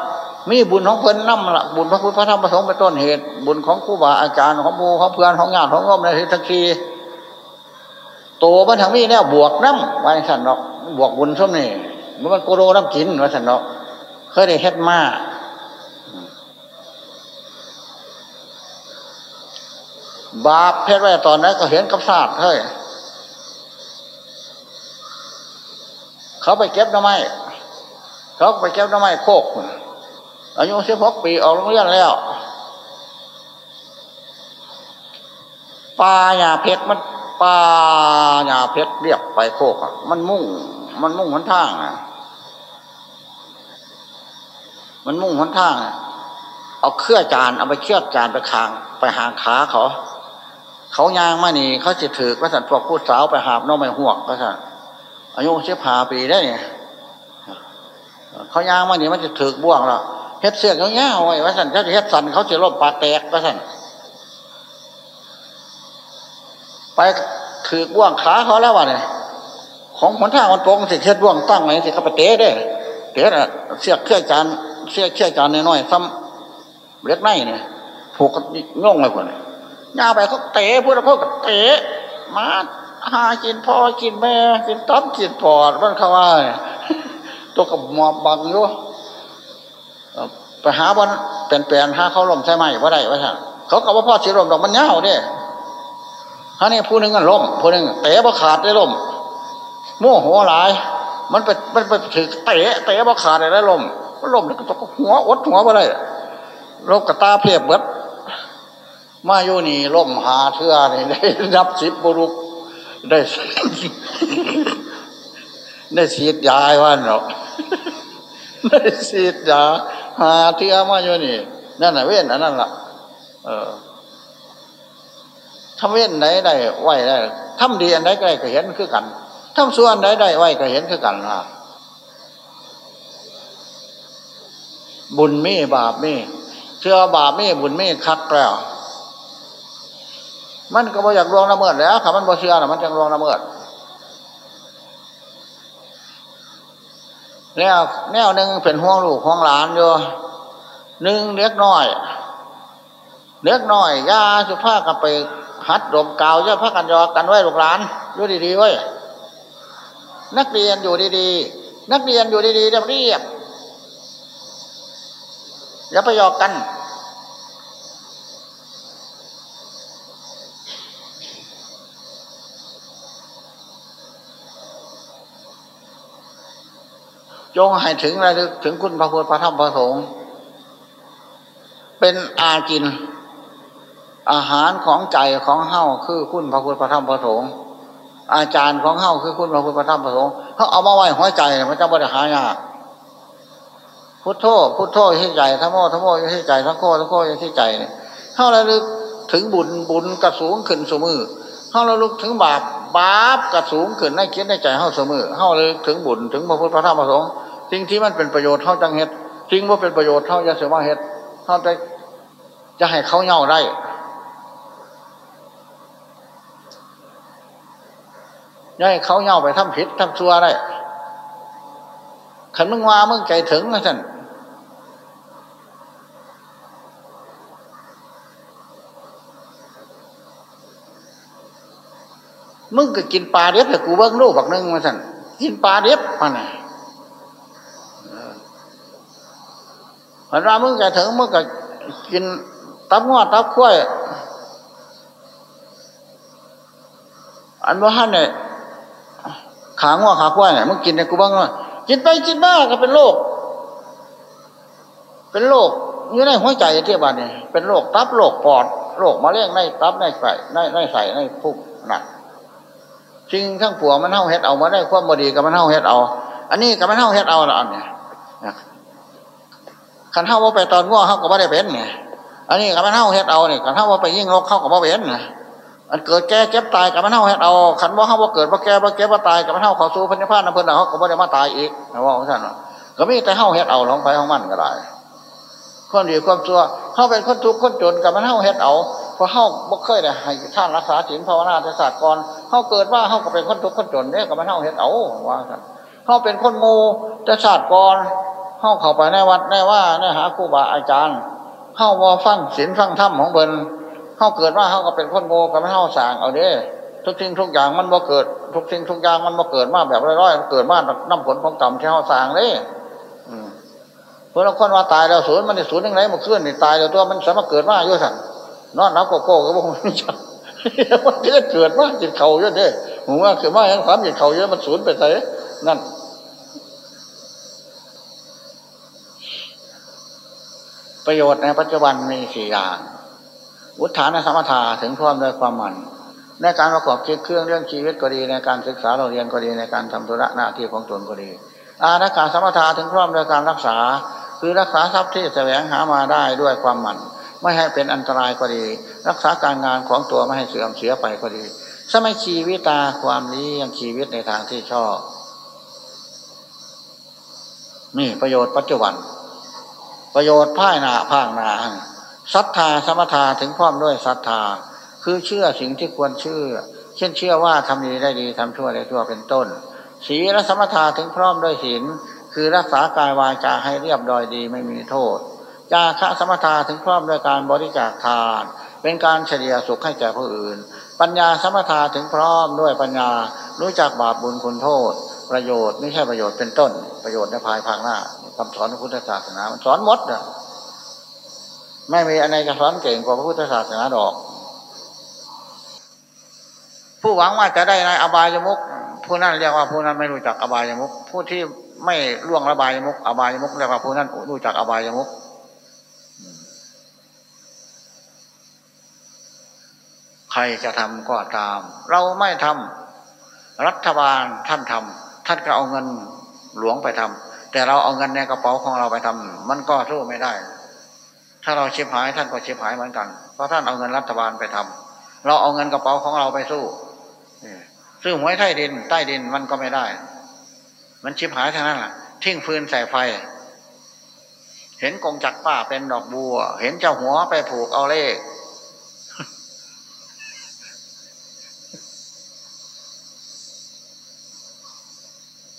มีบุญของเพิ่นนั่มละบุญพระพุทธพระธรรมพระสงฆ์เป็นต้นเหตุ บุญของผู้บาอาจารย์ของบูของเพื่อนของญาติของโน้มในทิศทั้งที โตมันทางนี้เนี่ยบวกน้ำว่าสันดอกบวกบุญส้มนี่มันโกโรน้ำกินว่าสันดอกเคยได้เฮ็ดมาบาปเพชรไว้ตอนนั้นก็เห็นกับศาสตร์เฮ้ยเขาไปเก็บน้ำไม้เขาไปเก็บน้ำไม้โคกอายุสิบหกปีออกโรงเรียนแล้วปลาหยาเพชรมัน ปลาหยาเพชรเรียบไปโคกมันมุ่ง มันมุ่งหนทางอะมันมุ่งหนทางเอาเครื่อจานเอาไปเครื่อจานไปคางไปหางขาเขา เขายางมานี่ เขาจะถือว่าสันพวกผู้สาวไปหาบน้องไม่หวกว่าสันอายุเสียผาปีได้เนี่ยเขายางมานี่มันจะถือบ่วงแล้วเฮ็ดเสือกเงี้ยไว้ว่าสันเขาจะเฮ็ดสันเขาจะลบปลาแตกว่าสัน ไปถือบ่วงขาเขาแล้ววะเนี่ยของหนทางมันตรงสิเฮ็ดบ่วงตั้งไว้สิเขาไปเตะได้เตะเสือกเครื่อจานเสียเชี่ยจานน้อยๆซ้ำเล็กไนเนี่ยผูกง่งเลยคนเนี่ย่าไปเขาเตะพวกเราเขาเตะมาหากินพ่อกินแม่กินต้อมกินปอดมันเขาว่าตัวกับหมอบบังอยู่ไปหาบอลเปลี่ยนแปลนหาเขาลมใช่ไหมว่าได้ว่าท่านเขากับว่าพ่อสีลมดอกมันเน่าเด้ ฮะนี่ผู้หนึ่งกันล้มผู้หนึ่งเตะบ่ขาดได้ล้มโม่หัวหลาย มันไปมันไปถือเตะเตะบ่ขาดได้ล้มมันล้มแล้วก็ตกหัวอดหัวไปเลยโรคกระตาเพียบเบิดมาอยู่นี่ล่มหาเทือนี่ได้รับสิบบุรุษได้ ได้ฉีดยาวันหรอกได้ฉีดยาหาเทือมาอยู่นี่นั่นน่ะเว้นอันนั้นล่ะ เออ ทำเว้นไหนได้ไหวได้ทำดีอันไหนก็ได้ก็เห็นคือกันทำส่วนไหนได้ไหวก็เห็นคือกันล่ะบุญมีบาปมีเชื่อบาปมีบุญมีคักแล้ว มันก็บ่อยากลวงละเมิดแล้วค่ะมันบ่เชื่อนะมันจังลวงละเมิดแล้วแนวหนึ่งเป็นห่วงลูกห่วงหลานอยู่หนึ่งเล็กน้อย เล็กน้อยยาสุภาพกับไป หัดดมกาวเยอะพักกันยอกันไว้ลูกหลานอยู่ดีๆไว้นักเรียนอยู่ดีๆ นักเรียนอยู่ดีๆเรียบเรียบอย่าไปยอกกัน จงให้ถึงระลึกถึงคุณพระพุทธพระธรรมพระสงฆ์เป็นอากิน อาหารของใจของเฮ้าคือคุณพระพุทธพระธรรมพระสงฆ์อาจารย์ของเฮ้าคือคุณพระพุทธพระธรรมพระสงฆ์เขาเอามาไว้หัวใจมันจะบริหารยากพุทโธพุทโธอยู่ที่ใจทั้งโมทั้งโมอยู่ที่ใจทั้งโคทั้งโคอยู่ที่ใจเนี่ยเขาระลึกถึงบุญบุญกระสูงขึ้นสมือเขาระลึกถึงบาปบาปกระสูงขึ้นในคิดในใจเขาเสมอเขาระลึกถึงบุญถึงพระพุทธพระธรรมพระสงฆ์สิ่งที่มันเป็นประโยชน์เขาจังเฮ็ดสิ่งว่าเป็นประโยชน์เขาจะเสียมาเฮ็ดเขาจะจะให้เขาเงาได้ จะให้เขาเงาไปทำผิดทำชั่วได้ขันมึงว่ามึงใจถึงนะท่านมึงก็กินปลาเด็บแต่กูเบิ้งลูกบักนึงมาสั่นกินปลาเด็บมันน่ะเห็นว่ามึงใจถึงมึงก็กินตับงอตับข้วยอันว่าฮั่นเนี่ย ขางอขาข้วยเนี่ยมึงกินในกูบ้างเนาะกินไปกินมาก็เป็นโรคเป็นโรคอยู่ในหัวใจเที่ยบันเนี่ยเป็นโรคตับโรคปอดโรคมะเร็งในตับในไส่ในในใส่ในพุกหนักจริงทั้งผัวมันเท่าเฮ็ดเอามาได้ความบดีกับมันเท่าเฮ็ดเอา อันนี้กับมันเท่าเฮ็ดเอาละอันเนี่ยขันเท่าว่าไปตอนง่วงเขาก็ไม่ได้เป็นไงอันนี้กับมันเท่าเฮ็ดเอาเนี่ยขันเท่าว่าไปยิ่งโรคเข้าก็ไม่เป็นไง อันเกิดแก่เจ็บตายกับมันเท่าเฮ็ดเอาขันว่าเขาว่าเกิดว่าแก่ว่าเก็บว่าตายกับมันเท่าเขอสู้พันธุ์พานน้ำเพิ่นเขาก็ไม่ได้มาตายอีกนะว่าของท่านก็มีแต่เท่าเฮ็ดเอาลงไปของมันก็ได้ความดีความชั่วเขาเป็นคนทุกข์คนจนกับมันเท่าเฮ็ดเอาเพราะเขาบ่เคยได้ให้ท่านรักษาศีลภาวนาศาสตร์ก่อนเขาเกิดว่าเขาก็เป็นคนทุกข์คนจนเนี่ยกับมันเท่าเฮ็ดเอาว่าท่านเขาเป็นคนโง่จะศาสตร์ก่อนเขาเข้าไปในวัดในว่าในหาครูบาอาจารย์เข้าว่าฟังศีลฟังธรรมของเพิ่น เขาเกิดว่าเขาก็เป็นคนโง่กับมันเท่าสางเอาเด้ทุกสิ่งทุกอย่างมันบ่เกิด ทุกสิ่งทุกอย่างมันบ่เกิดมาแบบร้อยๆเกิดมาน้ำผลของกรรมที่เขาสางเลยเพื่อนคนว่าตายแล้วศูนย์มันในศูนย์ยังไงมันเคลื่อนนี่ตายแล้วตัวมันสามารถเกิดมาเยอะสั่นนอนรับโกโก้ก็บอกมันจะมันจะเกิดมาจิตเขาเยอะเด้ผมว่าเกิดมาอย่งความจิตเขาเยอะมันศูนย์ไปไหนนั่นประโยชน์ในปัจจุบันมีสี่อย่าง อุทานสมถะถึงพร้อมด้วยความหมั่นในการประกอบคิดเครื่องเรื่องชีวิตก็ดีในการศึกษาเราเรียนก็ดีในการทำธุระหน้าที่ของตนก็ดี อาณาการสมถะถึงพร้อมด้วยการรักษา คือรักษาทรัพย์ที่แสวงหามาได้ด้วยความหมั่นไม่ให้เป็นอันตรายก็ดี รักษาการงานของตัวไม่ให้เสื่อมเสียไปก็ดีสมัยชีวิตาความนี้ยังชีวิตในทางที่ชอบนี่ประโยชน์ปัจจุบัน ประโยชน์ภายหน้าภาคหน้า ศรัทธาสมถะถึงพร้อมด้วยศรัทธา คือเชื่อสิ่งที่ควรเชื่อ เช่นเชื่อว่าทำดีได้ดีทำชั่วได้ชั่วเป็นต้นศีลสมถะถึงพร้อมด้วยศีลคือรักษากายวาจาให้เรียบร้อยดีไม่มีโทษจาคะสมถะถึงพร้อมด้วยการบริจาคทาน เป็นการเฉลี่ยสุขให้แก่ผู้อื่น ปัญญาสมถะถึงพร้อมด้วยปัญญารู้จักบาปบุญคุณโทษ ประโยชน์ไม่ใช่ประโยชน์เป็นต้น ประโยชน์ในภายภาคหน้าคำสอนของพุทธศาสนามันสอนมดนะ ไม่มีอะไรจะสอนเก่งกว่าพระพุทธศาสนาดอก ผู้หวังว่าจะได้ในอบายมุกผู้นั้นเรียกว่าผู้นั้นไม่รู้จักอบายมุกผู้ที่ไม่ล่วงระบายมุกอบายมุกเรียกว่าผู้นั้นรู้จักอบายมุกใครจะทำก็ตาม เราไม่ทำรัฐบาลท่านทำท่านก็เอาเงินหลวงไปทำแต่เราเอาเงินในกระเป๋าของเราไปทำมันก็สู้ไม่ได้ ถ้าเราเชียบหายท่านก็เชียบหายเหมือนกัน เพราะท่านเอาเงินรัฐบาลไปทำเราเอาเงินกระเป๋าของเราไปสู้ซื้อหวยใต้ดิน ใต้ดินมันก็ไม่ได้ มันชิบหายทั้งนั้นแหละทิ้งฟืนใส่ไฟ เห็นกงจักป้าเป็นดอกบัว เห็นเจ้าหัวไปผูกเอาเลข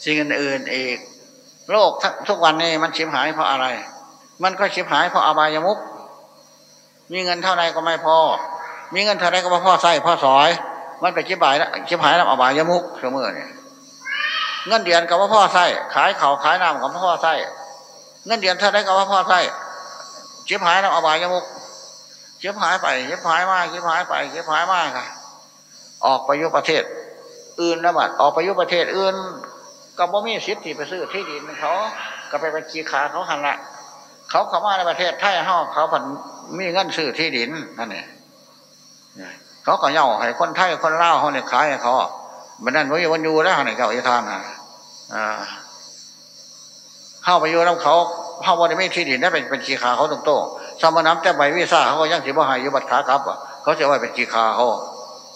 สิ่งอื่นๆอีก โลกทุกวันนี้มันชิบหายเพราะอะไร มันก็ชิบหายเพราะอบายมุกมีเงินเท่าไรก็ไม่พอ มีเงินเท่าไรก็ไม่พอใส่พ่อสอย มันไปชิบหายแล้วชิบหายแล้วอบายมุกเสมอเนี่ยเงินเดือนกับว่าพ่อไส้ขายเขาขายน้ำกับพ่อไส้เงินเดือนเท่าไรกับว่าพ่อไส้ชิบหายแล้วอบายมุกชิบหายไปชิบหายมากชิบหายไปชิบหายมากค่ะ ออกไปยุประเทศ อื่นนะบัดออกไปยุประเทศอื่น ก็บ่มีสิทธิ์ที่ไปซื้อที่ดินเขา ก็ไปเป็นจีขาเขาหันละ เขาเข้ามาในประเทศไทยเขาเขาผันมีเงินซื้อที่ดินนั่นเองเขาก็เย่าให้คนไทยคนเล่าเขาเนี่ยขายให้เขาบันนั้นวันวันยูแล้วเนี่ยเจ้าอีทานอะเข้าไปอยู่แล้วเขาเข้าวันนี้ไม่ที่ดินได้เป็นเป็นจีขาเขาตรงโต้สมน้ำแต่ใบวิซ่าเขาก็ยังถือว่าหายยุบัตรขาครับเขาจะว่าเป็นจีขาเขา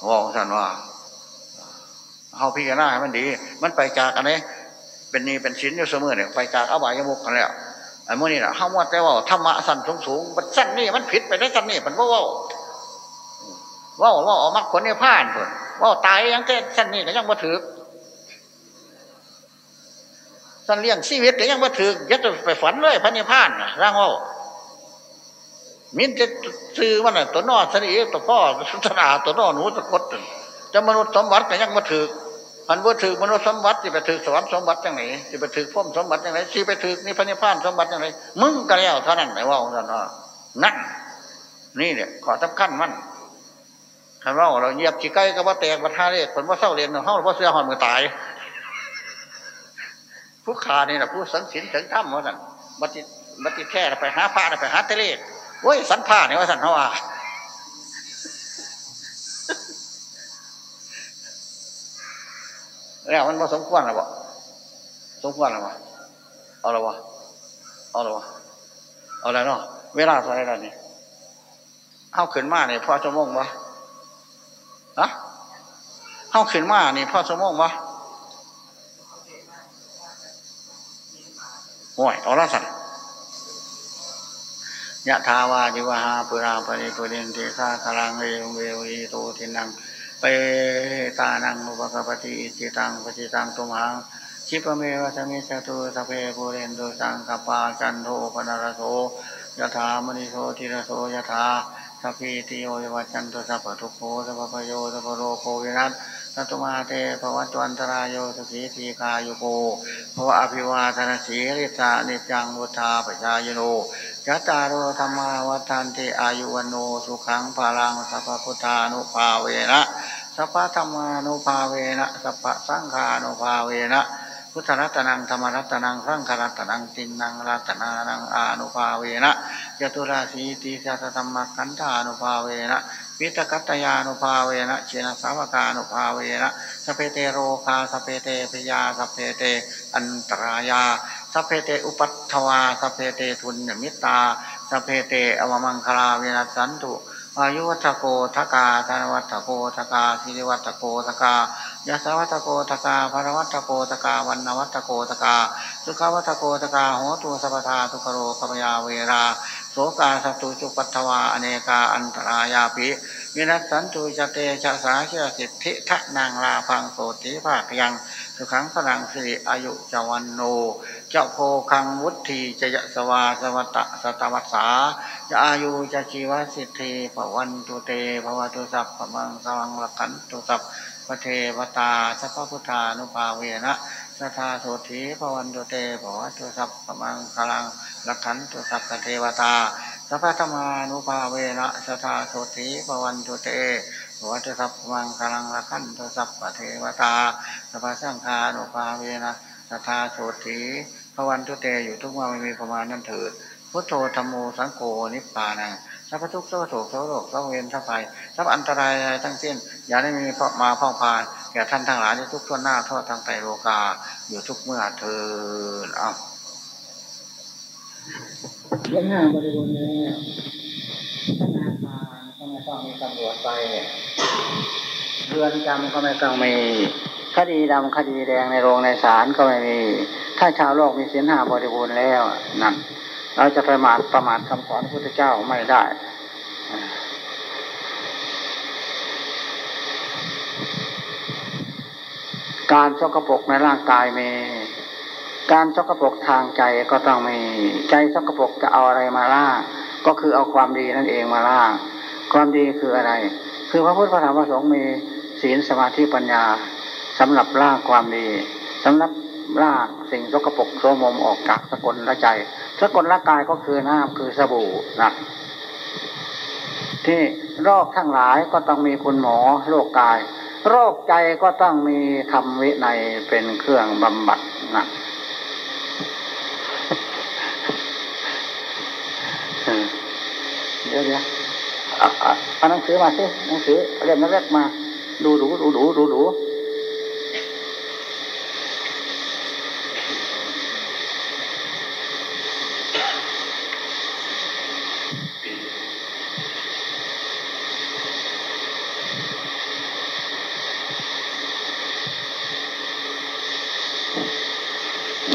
บอกท่านว่าเขาพิจารณาให้มันดี มันไปจากอันนี้เป็นนี้เป็นชิ้นอยู่เสมอเนี่ยไปจากอบายมุกกันแล้ว อ้โมนี่นะห้ามว่าแต่ว่าธรรมะสั้นสูงสูงมันสั้นนี่มันผิดไปได้สั้นนี่มันว่าว่าว่าว่าออกมาคนนี้ผ่านคนว่าตายยังแค่สั้นนี่ก็ยังมาถือสั้นเลี้ยงชีวิตก็ยังมาถือยัดไปฝันเลยพระนิพพานร่างว่ามินจะซื้อมันอะตัวนอสนิตัวพ่อสุตนาตัวนอหนูสะกดจะมนุษย์สมบัติก็ยังมาถือ มันว่าถือมนุษย์สมบัติที่ไปถือสวรรค์สมบัติยังไงที่ไปถือพุ่มสมบัติยังไงที่ไปถือนิพพานสมบัติยังไงมึงก็แล้วเท่านั้นไหนว่าของท่านว่านั่นนี่เนี่ยขอสำคัญมันท่านว่าเราเยียบขี้ไก่ก็ว่าแตกว่าท่าเรียกผลว่าเศร้าเรียนห้องว่าเสื้อหอนมือตาย ผู้ขานี่แหละผู้สังสินถึงถ้ำว่าสั่นบัติบัติแท้ไปหาพระไปหาเตเลกเว้ยสันผ้าเนี่ยว่าสั่นเขาว่า แล้วมันมาสมควรหรือเปล่าสมควรหรือเปล่าเอาหรือเปล่าเอาหรือเปล่าเอาอะไรเนาะเวลาเท่าไรแล้วนี่เข้าขึ้นมาเนี่ยพ่อชั่วโมงวะฮะเข้าขึ้นมานี่พ่อชั่วโมงวะโอ้ยเอาละสัตว์ยะทาวาจิวหาปุราปริปุเรนติสาคารังเอวเววีโตทินัง ตานังอุปกปฏิอิจิตังปฏิตังตุมหังชิปเมวะสมิสตุสเพปุเรนตุสังกปาจันโทปนารโสยถามณิโสทิรโสยถาสัพพิติโยวัจันตุสัพพทุโขสัพพโยสัพโรโควิรัสัตุมาเตภวัตวันตรายโยสสีทีกายุโกภวะอภิวาทนาสีริสาเนจังวุธาปชายโนยัตตาโรธรรมาวัฏานติอายุวันโนสุขังพลังสัพพุทธานุภาเวนะ สัพพะธรรมานุภาเวนะสัพพะสังขานุภาเวนะพุทธรัตนังธรรมรัตนังสังขรัตนังตินังรัตนานังอานุภาเวนะจะตุราสีติสะหัสสะธัมมักขันธานุภาเวนะ ปิฏะกัตตะยานุภาเวนะ ชินะสาวะกานุภาเวนะ สัพเพเตโรคา สัพเพเต ภะยา สัพเพเต อันตะรายา สัพเพเตอุปัททะวา สัพเพเตทุนนิมิตตา สัพเพเต อะวะมังคะลา วินัสสันตุ อายุวัฑฒะโก ธะนะวัฑฒะโก สิริวัฑฒะโก ยะสะวัฑฒะโก พะละวัฑฒะโก วัณณะวัฑฒะโกสุขวัตโกทกาโหตุสัพทาทุกโรกมยาเวราโสกาสตุจุปัตถวาอเนกาอันตรายาปิวินัสสันตุจเตชะสาเชสิทธิทะนางลาพังโสติภาคยัง สุขังพลังสิริอายุจวันโนเจ้าโพคังวุฒิจะยสวาสวัตสตวัสสาจะอายุจะชีวสิทธิปวันตุเตภวตุสัพพมังสวังละกันตุสัพพเทวตาสัพพพุทธานุภาเวนะสัทธาโสธีภวันตุเตภวตุสัพพมังคลังละขันตุสัพพเทวตาสัพพธรรมานุภาเวนะสัทธาโสธีภวันตุเต วัตสัพมังคลังละขันตุสัพพเทวตาสัพสังฆาโนภาเวนะสัทธาโสธีภวันตุเตอยู่ทุกวันไม่มีประมาณนั้นเถิดพุทโธธรรมโมสังโฆนิพพานังสัพพทุกสัพพโศกสัพโรคสัพเวรสัพภัยสัพอันตรายทั้งสิ้น อย่าได้มีมาพ้องพานแก่ท่านทั้งหลายในทุกทั่วหน้าทั่วทางไตโลกา อยู่ทุกเมื่อเทินอ้าวเรื่องห้าบริบูรณ์แล้ ต้องมีตำรวจไปเรือนจำก็ไม่ต้องมีคดีดำคดีแดงในโรงในศาลก็ไม่มี ถ้าชาวโลกมีศีลห้าบริบูรณ์แล้วนั่นเราจะประมาทประมาทคำสอนพระพุทธเจ้าไม่ได้การสกปรกในร่างกายมี การสกปรกทางใจก็ต้องมี ใจสกปรกจะเอาอะไรมาล่า ก็คือเอาความดีนั่นเองมาล่า ความดีคืออะไร คือพระพุทธพระธรรมพระสงฆ์มีศีลสมาธิปัญญาสำหรับล่าความดีสำหรับล่าสิ่งสกปรกโสมมออกจากสกลละใจ สกลละกายก็คือน้ำคือสบู่นะที่โรคทั้งหลายก็ต้องมีคุณหมอโรคกาย โรคใจก็ต้องมีธรรมวินัยเป็นเครื่องบำบัดนะเดี๋ยวเดี๋ยว เอาหนังสือมาสิหนังสือเล่มแรกมา ดูดูดูดูดูดู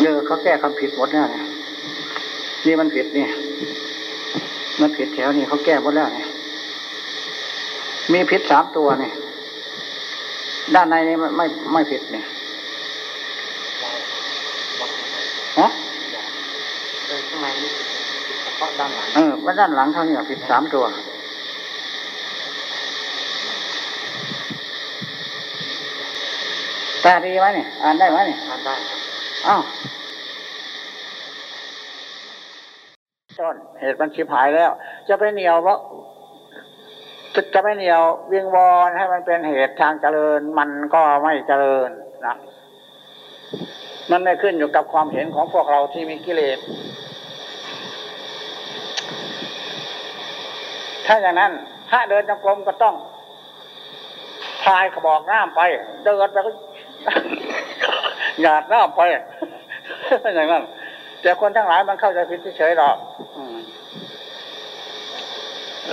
เออเขาแก้คำผิดหมดแล้วเนี่ยนี่มันผิดเนี่ย มันผิดแถวนี่เขาแก้หมดแล้วเนี่ย มีผิดสามตัวเนี่ยด้านในนี่ไม่ไม่ผิดเนี่ยฮะข้างในนี่เฉพาะด้านหลังเออว่าด้านหลังเท่านี้ผิดสามตัว ตาดีไหมเนี่ยอ่านได้ไหมเนี่ยทานได้ครับอ้าวต้นเหตุมันชิบหายแล้ว จะไปเหนียวว่าจะ จะไม่เหนียวเวียงวอนให้มันเป็นเหตุทางเจริญ มันก็ไม่เจริญนะมันไม่ขึ้นอยู่กับความเห็นของพวกเราที่มีกิเลส ถ้าอย่างนั้น ถ้าเดินจงกรมก็ต้องพายขบอกน้ำไป เดินไปก็หยาดน้ำไปอย่างนั้นแต่คนทั้งหลายมันเข้าใจผิดเฉยๆหรอก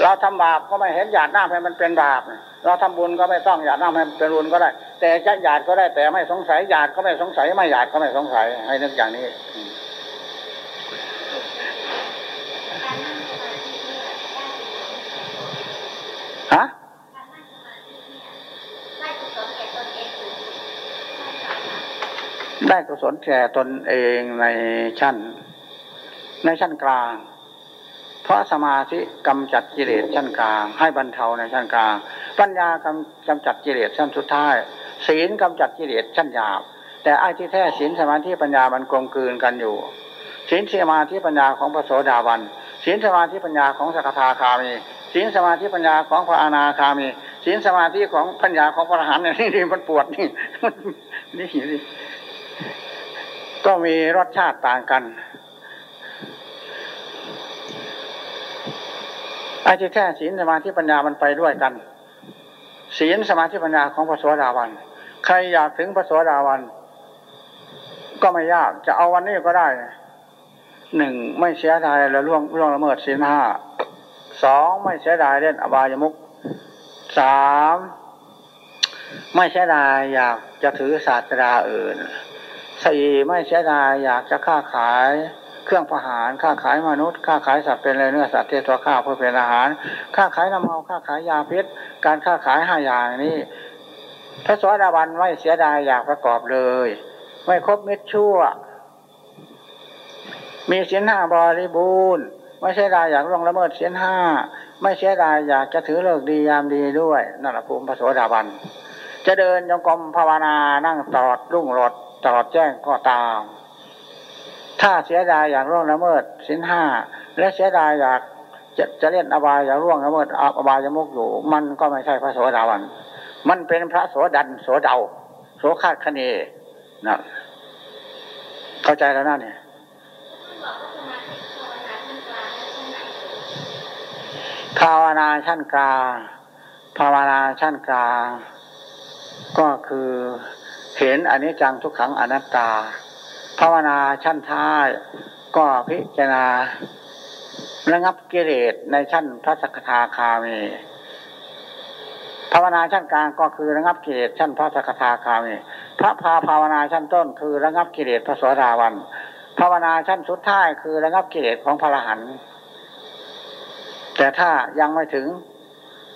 เราทำบาปก็ไม่เห็นหยาดน้ำให้มันเป็นบาป เราทำบุญก็ไม่ต้องหยาดน้ำให้มันเป็นบุญก็ได้ แต่จะหยาดก็ได้แต่ไม่สงสัยหยาดก็ไม่สงสัยไม่หยาดก็ไม่สงสัย ให้นึกอย่างนี้ฮะได้กุศลแก่ตนเองในชั้น ในชั้นกลาง เพราะสมาธิกำจัดกิเลสชั้นกลาง ให้บรรเทาในชั้นกลาง ปัญญากำกำจัดกิเลสชั้นสุดท้าย ศีลกำจัดกิเลสชั้นหยาบ แต่ไอ้ที่แท้ศีลสมาธิปัญญามันกลมกลืนกันอยู่ศีลสมาธิปัญญาของพระโสดาบันศีลสมาธิปัญญาของสกทาคามีศีลสมาธิปัญญาของพระอนาคามีศีลสมาธิของปัญญาของพระอรหันต์นี่นี่มันปวดนี่นี่นี่ก็มีรสชาติต่างกัน ไอ้ที่แท้ศีลสมาธิปัญญามันไปด้วยกัน ศีลสมาธิปัญญาของพระสวสดาวัน ใครอยากถึงพระสวสดาวัน ก็ไม่ยากจะเอาวันนี้ก็ได้หนึ่งไม่เสียดายและล่วงล่วงละเมิดศีลห้าสองไม่เสียดายเล่นอบายมุกสามไม่เสียดายอยากจะถือศาสตราอื่นสี่ไม่เสียดายอยากจะค้าขาย เครื่องประหารค้าขายมนุษย์ค้าขายสัตว์เป็นอะไรเนื้อสัตว์เทตัวข้าวเพื่อเป็นอาหารค้าขายน้ำเมาค้าขายยาพิษ การค้าขายห้าอย่างนี้พระสวัสดิบันไม่เสียดายอยากประกอบเลย ไม่ครบมิตรชั่ว มีศีลห้าบริบูรณ์ไม่เสียดายอยากล่วงละเมิดศีลห้าไม่เสียดายอยากจะถือเลิกดียามดีด้วยนั่นแหละภูมิพระโสดาบันจะเดินยงกรมภาวนานั่งตลอดรุ่งรดตลอดแจ้งก็ตาม ถ้าเสียดายอยากร่วงละเมิดสินห้าและเสียดายอยากจะจะเล่นอบายอยากร่วงละเมิดอบายมุกอยู่ มันก็ไม่ใช่พระโสดาบันมันเป็นพระโสดันโสดาโสคาดคะเนนะเข้าใจแล้วนั่นเนี่ยภาวนาชั้นกลางภาวนาชั้นกลางก็คือเห็นอนิจจังทุกขังอนัตตา ภาวนาชั้นท้าย ก็พิจารณาระงับกิเลสในชั้นพระสกทาคามีภาวนาชั้นกลางก็คือระงับกิเลสชั้นพระสกทาคามี พระพาภาวนาชั้นต้น คือระงับกิเลสพระสวสดาวัน ภาวนาชั้นสุดท้ายคือระงับกิเลสของพระอรหันต์แต่ถ้ายังไม่ถึง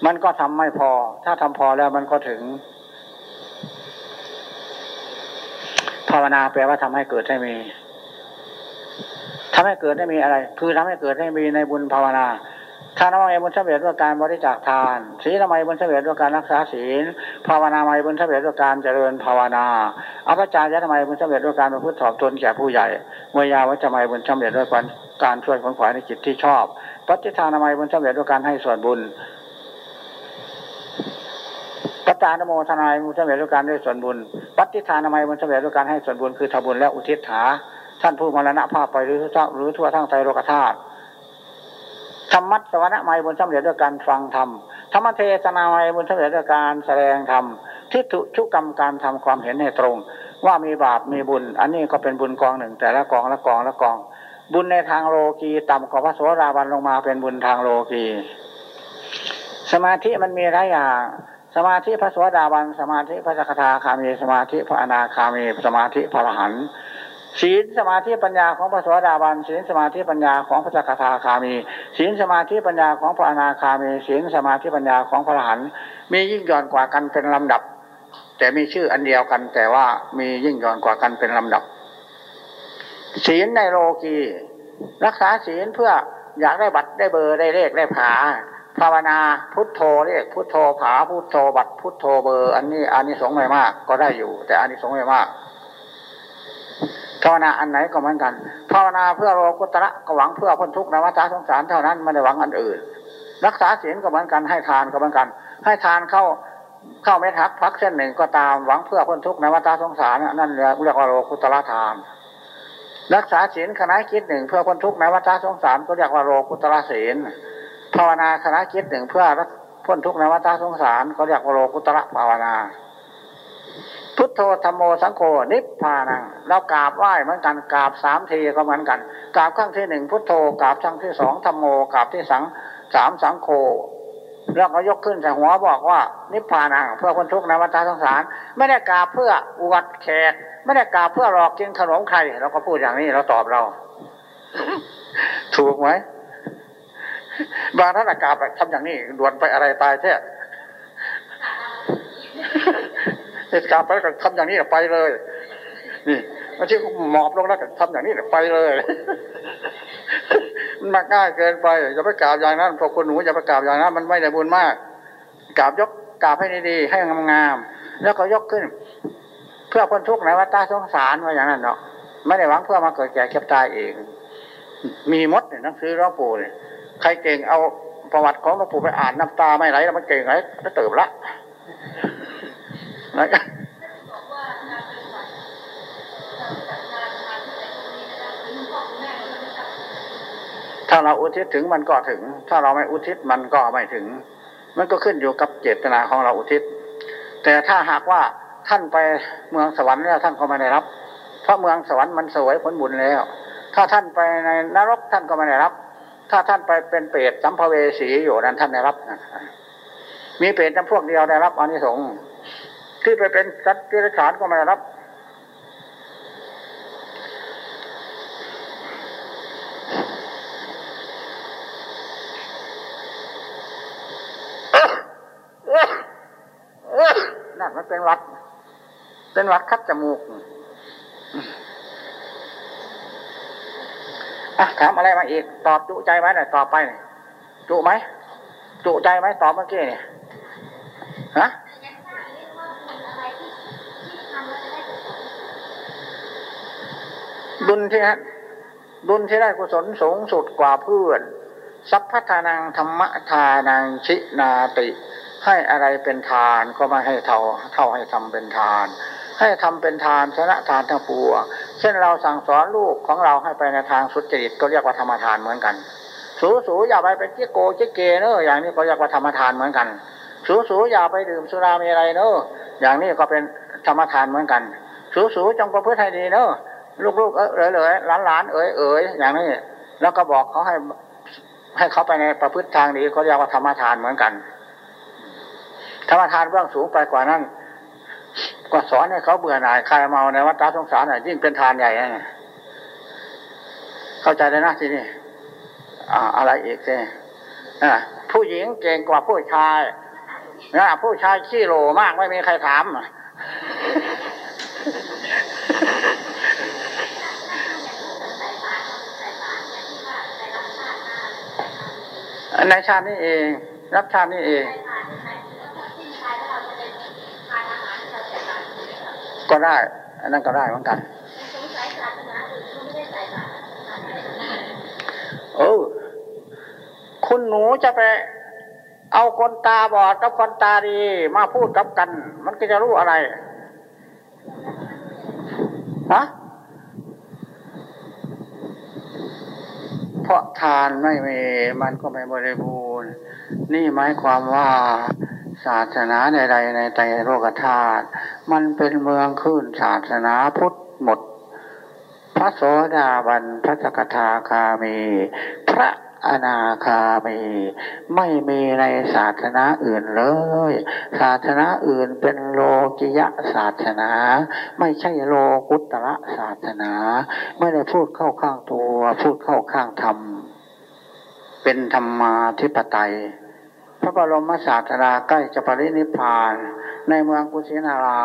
มันก็ทำไม่พอ ถ้าทำพอแล้วมันก็ถึง ภาวนาแปลว่าทำให้เกิดให้มีทำให้เกิดให้มีอะไร คือทำให้เกิดให้มีในบุญภาวนาทานไมบุญสำเร็จด้วยการบริจาคทาน ศีลไมบุญสำเร็จด้วยการรักษาศีล ภาวนาไมบุญสำเร็จด้วยการเจริญภาวนาอภิจารยะไมบุญสำเร็จด้วยการประพฤติถอบตนแก่ผู้ใหญ่เมื่ยาวัจไมบุญสำเร็จด้วยการการช่วยคนขวายในจิตที่ชอบปฏิทานไมบุญสำเร็จด้วยการให้ส่วนบุญ ปัจานโมทนายบุสำเร็จด้วยการได้ส่วนบุญปฏิทานไมบุสำเร็จด้วยการให้ส่วนบุญคือทบุญและอุทิศหาท่านผู้มรณะภาพไปหรือหรือทั่วทั้งใจโลกธาตุธรรมัสวรรค์ไม่บนสำเร็จด้วยการฟังธรรม ธรรมเทศนาไม่บนสำเร็จด้วยการแสดงธรรม ทิฏฐุชุกรรมการทำความเห็นให้ตรง ว่ามีบาปมีบุญ อันนี้ก็เป็นบุญกองหนึ่ง แต่ละกองละกองละกอง บุญในทางโลกีต่ำกว่าพระโสดาบันลงมาเป็นบุญทางโลกี สมาธิมันมีหลายอย่าง สมาธิพระโสดาบัน สมาธิพระสกทาคามี สมาธิพระอนาคามี สมาธิพระอรหันต์ศีลสมาธิปัญญาของพระสวสดาบันศีลสมาธิปัญญาของพระจักทาคามีศีลสมาธิปัญญาของพระอนาคามีศีลสมาธิปัญญาของพระอรหันต์มียิ่งย่อนกว่ากันเป็นลำดับ แต่มีชื่ออันเดียวกัน แต่ว่ามียิ่งย่อนกว่ากันเป็นลำดับ ศีลในโลกีรักษาศีลเพื่ออยากได้บัตรได้เบอร์ได้เลขได้ผา ภาวนาพุทโธเลขพุทโธผาพุทโธบัตรพุทโธเบอร์อันนี้อันนี้สงไม่มาก ก็ได้อยู่ แต่อันนี้สงไม่มากภาวนาอันไหนก็เหมือนกันภาวนาเพื่อโลกุตระก็หวังเพื่อพ้นทุกข์ในวัฏสงสารเท่านั้นไม่ได้หวังอันอื่น รักษาศีลก็เหมือนกันให้ทานก็เหมือนกัน ให้ทานเข้าเข้าเม็ดหักพักเส้นหนึ่งก็ตามหวังเพื่อพ้นทุกข์ในวัฏสงสารนั่นเรียกว่าโลกุตระทาน รักษาศีลคณะคิดหนึ่งเพื่อพ้นทุกข์ในวัฏสงสารก็เรียกว่าโลกุตระศีล ภาวนาคณะคิดหนึ่งเพื่อพ้นทุกข์ในวัฏสงสารก็เรียกว่าโลกุตระภาวนา พุทโธธรรมโมสังโฆนิพพานังเรากราบไหว้เหมือนกันกราบสามทีก็เหมือนกันกราบครั้งที่หนึ่งพุทโธกราบครั้งที่สองธรรมโมกราบที่สังสามสังโฆแล้วก็ยกขึ้นใส่หัวบอกว่า นิพพานังเพื่อคนทุกข์ในวัฏสงสาร ไม่ได้กราบเพื่ออวดแขกไม่ได้กราบเพื่อหลอกกินขนมใครเราก็พูดอย่างนี้เราตอบเรา ถูกไหม บางท่านกาบทำอย่างนี้ด่วนไปอะไรตายแท้เหตุการณ์ไปแล้วก็ทำอย่างนี้ไปเลย นี่ไม่ใช่หมอบลงแล้วก็ทำอย่างนี้ไปเลยมันมากง่ายเกินไปอย่าไปกราบอย่างนั้นพอคนหนูอย่าไปกราบอย่างนั้นมันไม่ได้บุญมากกราบยกกราบให้ดีๆให้งามๆแล้วก็ยกขึ้น เพื่อคนทุกข์ในวัฏสงสารว่าอย่างนั้นเนาะไม่ได้หวังเพื่อมาเกิดแก่เก็บตายเอง มีมดเนี่ยนังสือร้องปู่เนี่ย ใครเก่งเอาประวัติของหลวงปู่ไปอ่านน้ำตาไม่ไหลแล้วมันเก่งไหลก็เติบละนะถ้าเราอุทิศถึงมันก็ถึง ถ้าเราไม่อุทิศมันก็ไม่ถึง มันก็ขึ้นอยู่กับเจตนาของเราอุทิศ แต่ถ้าหากว่าท่านไปเมืองสวรรค์แล้วท่านก็ไม่ได้รับ เพราะเมืองสวรรค์มันสวยผลบุญแล้ว ถ้าท่านไปในนรกท่านก็ไม่ได้รับ ถ้าท่านไปเป็นเปรตสัมภเวสีอยู่นั้นท่านได้รับมีเปรตจำพวกเดียวได้รับอานิสงส์ที่ไปเป็นสัตว์ที่รักษาก็ไม่ได้รับนั่นมันเป็นวัด เป็นวัดคัดจมูกอะ ถามอะไรมาอีก ตอบจุใจไหมเนี่ยตอบไปจุไหมจุใจไหมตอบเมื่อกี้เนี่ยฮะบุญที่บุญที่ได้กุศลสูงสุดกว่าเพื่อน สัพพทานังธรรมทานังชินาติ ให้อะไรเป็นทานก็ม่ให้เท่า เท่าให้ทำเป็นทาน ให้ทำเป็นทานชนะทานทั้งปวง เช่นเราสั่งสอนลูกของเราให้ไปในทางสุจริตก็เรียกว่าธรรมทานเหมือนกัน สูสูอย่าไปเป็นเจ๊โกเจ๊เกเนอะอย่างนี้ก็เรียกว่าธรรมทานเหมือนกัน สูสูอย่าไปดื่มสุราเมรัยเนอะอย่างนี้ก็เป็นธรรมทานเหมือนกัน สูสูจงประพฤติให้ดีเนอะลูกๆเอ๋ยเลยหลานหลานเอ๋ยเอ๋ยอย่างนี้แล้วก็บอกเขาให้ให้เขาไปในประพฤติทางดีเขาเรียกว่าธรรมทานเหมือนกัน ธรรมทานเบื้องสูงไปกว่านั้น ก็สอนให้เขาเบื่อหน่ายคลายเมาในวัฏสงสารน่ะยิ่งเป็นทานใหญ่เข้าใจเลยนะทีนี้อ่า อะไรอีกสิอ่าผู้หญิงเก่งกว่าผู้ชายนะผู้ชายขี้โลมากไม่มีใครถามในชาตินี้เอง รับชาตินี้เอง ก็ได้ อันนั้นก็ได้เหมือนกันเออคุณหนูจะไปเอาคนตาบอดกับคนตาดีมาพูดกับกัน มันก็จะรู้อะไรฮะเพราะทานไม่มีมันก็ไม่บริบูรณ์ นี่หมายความว่า ศาสนาใดๆในไตรโลกธาตุมันเป็นเมืองขึ้นศาสนาพุทธหมด พระโสดาบันพระสกทาคามี พระอนาคามีไม่มีในศาสนาอื่นเลย ศาสนาอื่นเป็นโลกิยะศาสนา ไม่ใช่โลกุตระศาสนา ไม่ได้พูดเข้าข้างตัว พูดเข้าข้างธรรม เป็นธรรมาธิปไตย พระบรมศาสดาใกล้จะปรินิพพาน ในเมืองกุสินารา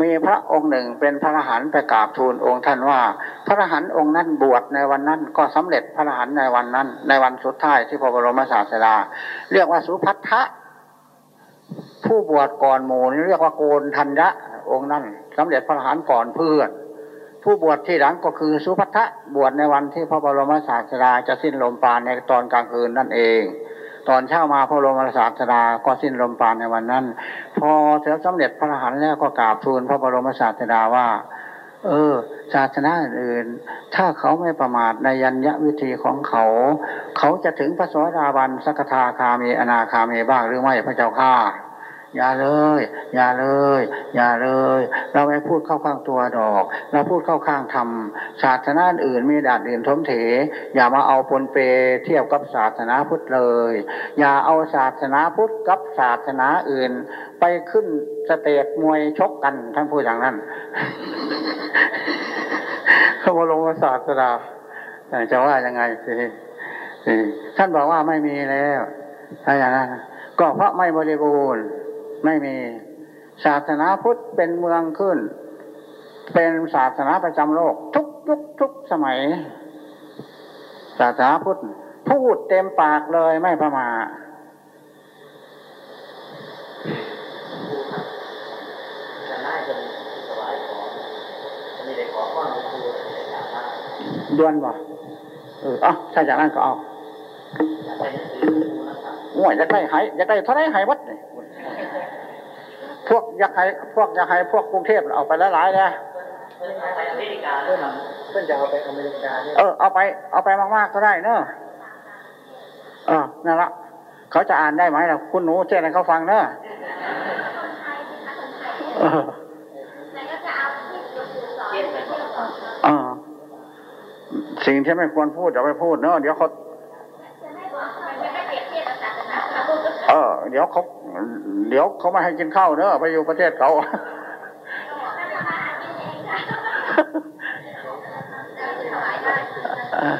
มีพระองค์หนึ่งเป็นพระอรหันต์ไปกราบทูลองค์ท่านว่า พระอรหันต์องค์นั้นบวชในวันนั้นก็สำเร็จพระอรหันต์ในวันนั้น ในวันสุดท้ายที่พระบรมศาสดา เรียกว่าสุพัทธะผู้บวชก่อนหมู่นี่เรียกว่าโกนทัญญะองค์นั้นสำเร็จพระอรหันต์ก่อนเพื่อนผู้บวชที่หลังก็คือสุพัทธะบวชในวันที่พระบรมศาสดาจะสิ้นลมปราณในตอนกลางคืนนั่นเอง ตอนเช้ามาพระบรมศาสดาก็สิ้นลมปราณในวันนั้น พอเสร็จสำเร็จพระอรหันต์แล้วก็กราบทูลพระบรมศาสดาว่า เออ ศาสนาอื่น ถ้าเขาไม่ประมาทในยัญญวิธีของเขา เขาจะถึงพระสวสดาบันสกทาคามีอนาคามีบ้างหรือไม่พระเจ้าข้า อย่าเลย อย่าเลย อย่าเลย เราไม่พูดเข้าข้างตัวดอก เราพูดเข้าข้างธรรมศาสนาอื่นมีดาดอื่นทมเถ อย่ามาเอาปนเปเทียบกับศาสนาพุทธเลย อย่าเอาศาสนาพุทธกับศาสนาอื่น ไปขึ้นสเตจมวยชกกันท่านพูดอย่างนั้นเขาบรมศาสดาจะว่ายังไงสิท่านบอกว่าไม่มีแล้วถ้าอย่างนั้นก็เพราะไม่บริบูรณ์ ไม่มีศาสนาพุทธเป็นเมืองขึ้น เป็นศาสนาประจำโลก ทุกยุคทุกสมัย ศาสนาพุทธพูดเต็มปากเลยไม่ประมาทจะน่าจะถวายของมีได้ขอข้อมูลครูอยากมาดวนบ่เออเอาถ้าอย่างนั้นก็เอาอยากไปหนังสือครูนะครับโอ้ยอยากได้หายอยากได้เท่าไรหายวัดนี่ พวกอยากให้พวกอยากให้พวกกรุงเทพเอาไปหลายๆนะเพื่อนไปอเมริกาเพื่อนเพื่อนจะเอาไปอเมริกาเนี่ยเออเอาไปเอาไปมากๆก็ได้เนอะเออนั่นละเขาจะอ่านได้ไหมล่ะคุณหนูเจ้าให้เขาฟังเนอะเออเทียนไปก่อนเออสิ่งที่ไม่ควรพูดอย่าไปพูดเนอะเดี๋ยวเขาเออ เดี๋ยวเขา เดี๋ยวเขาไม่ให้กินข้าวเนอะไปอยู่ประเทศเขาเออเออ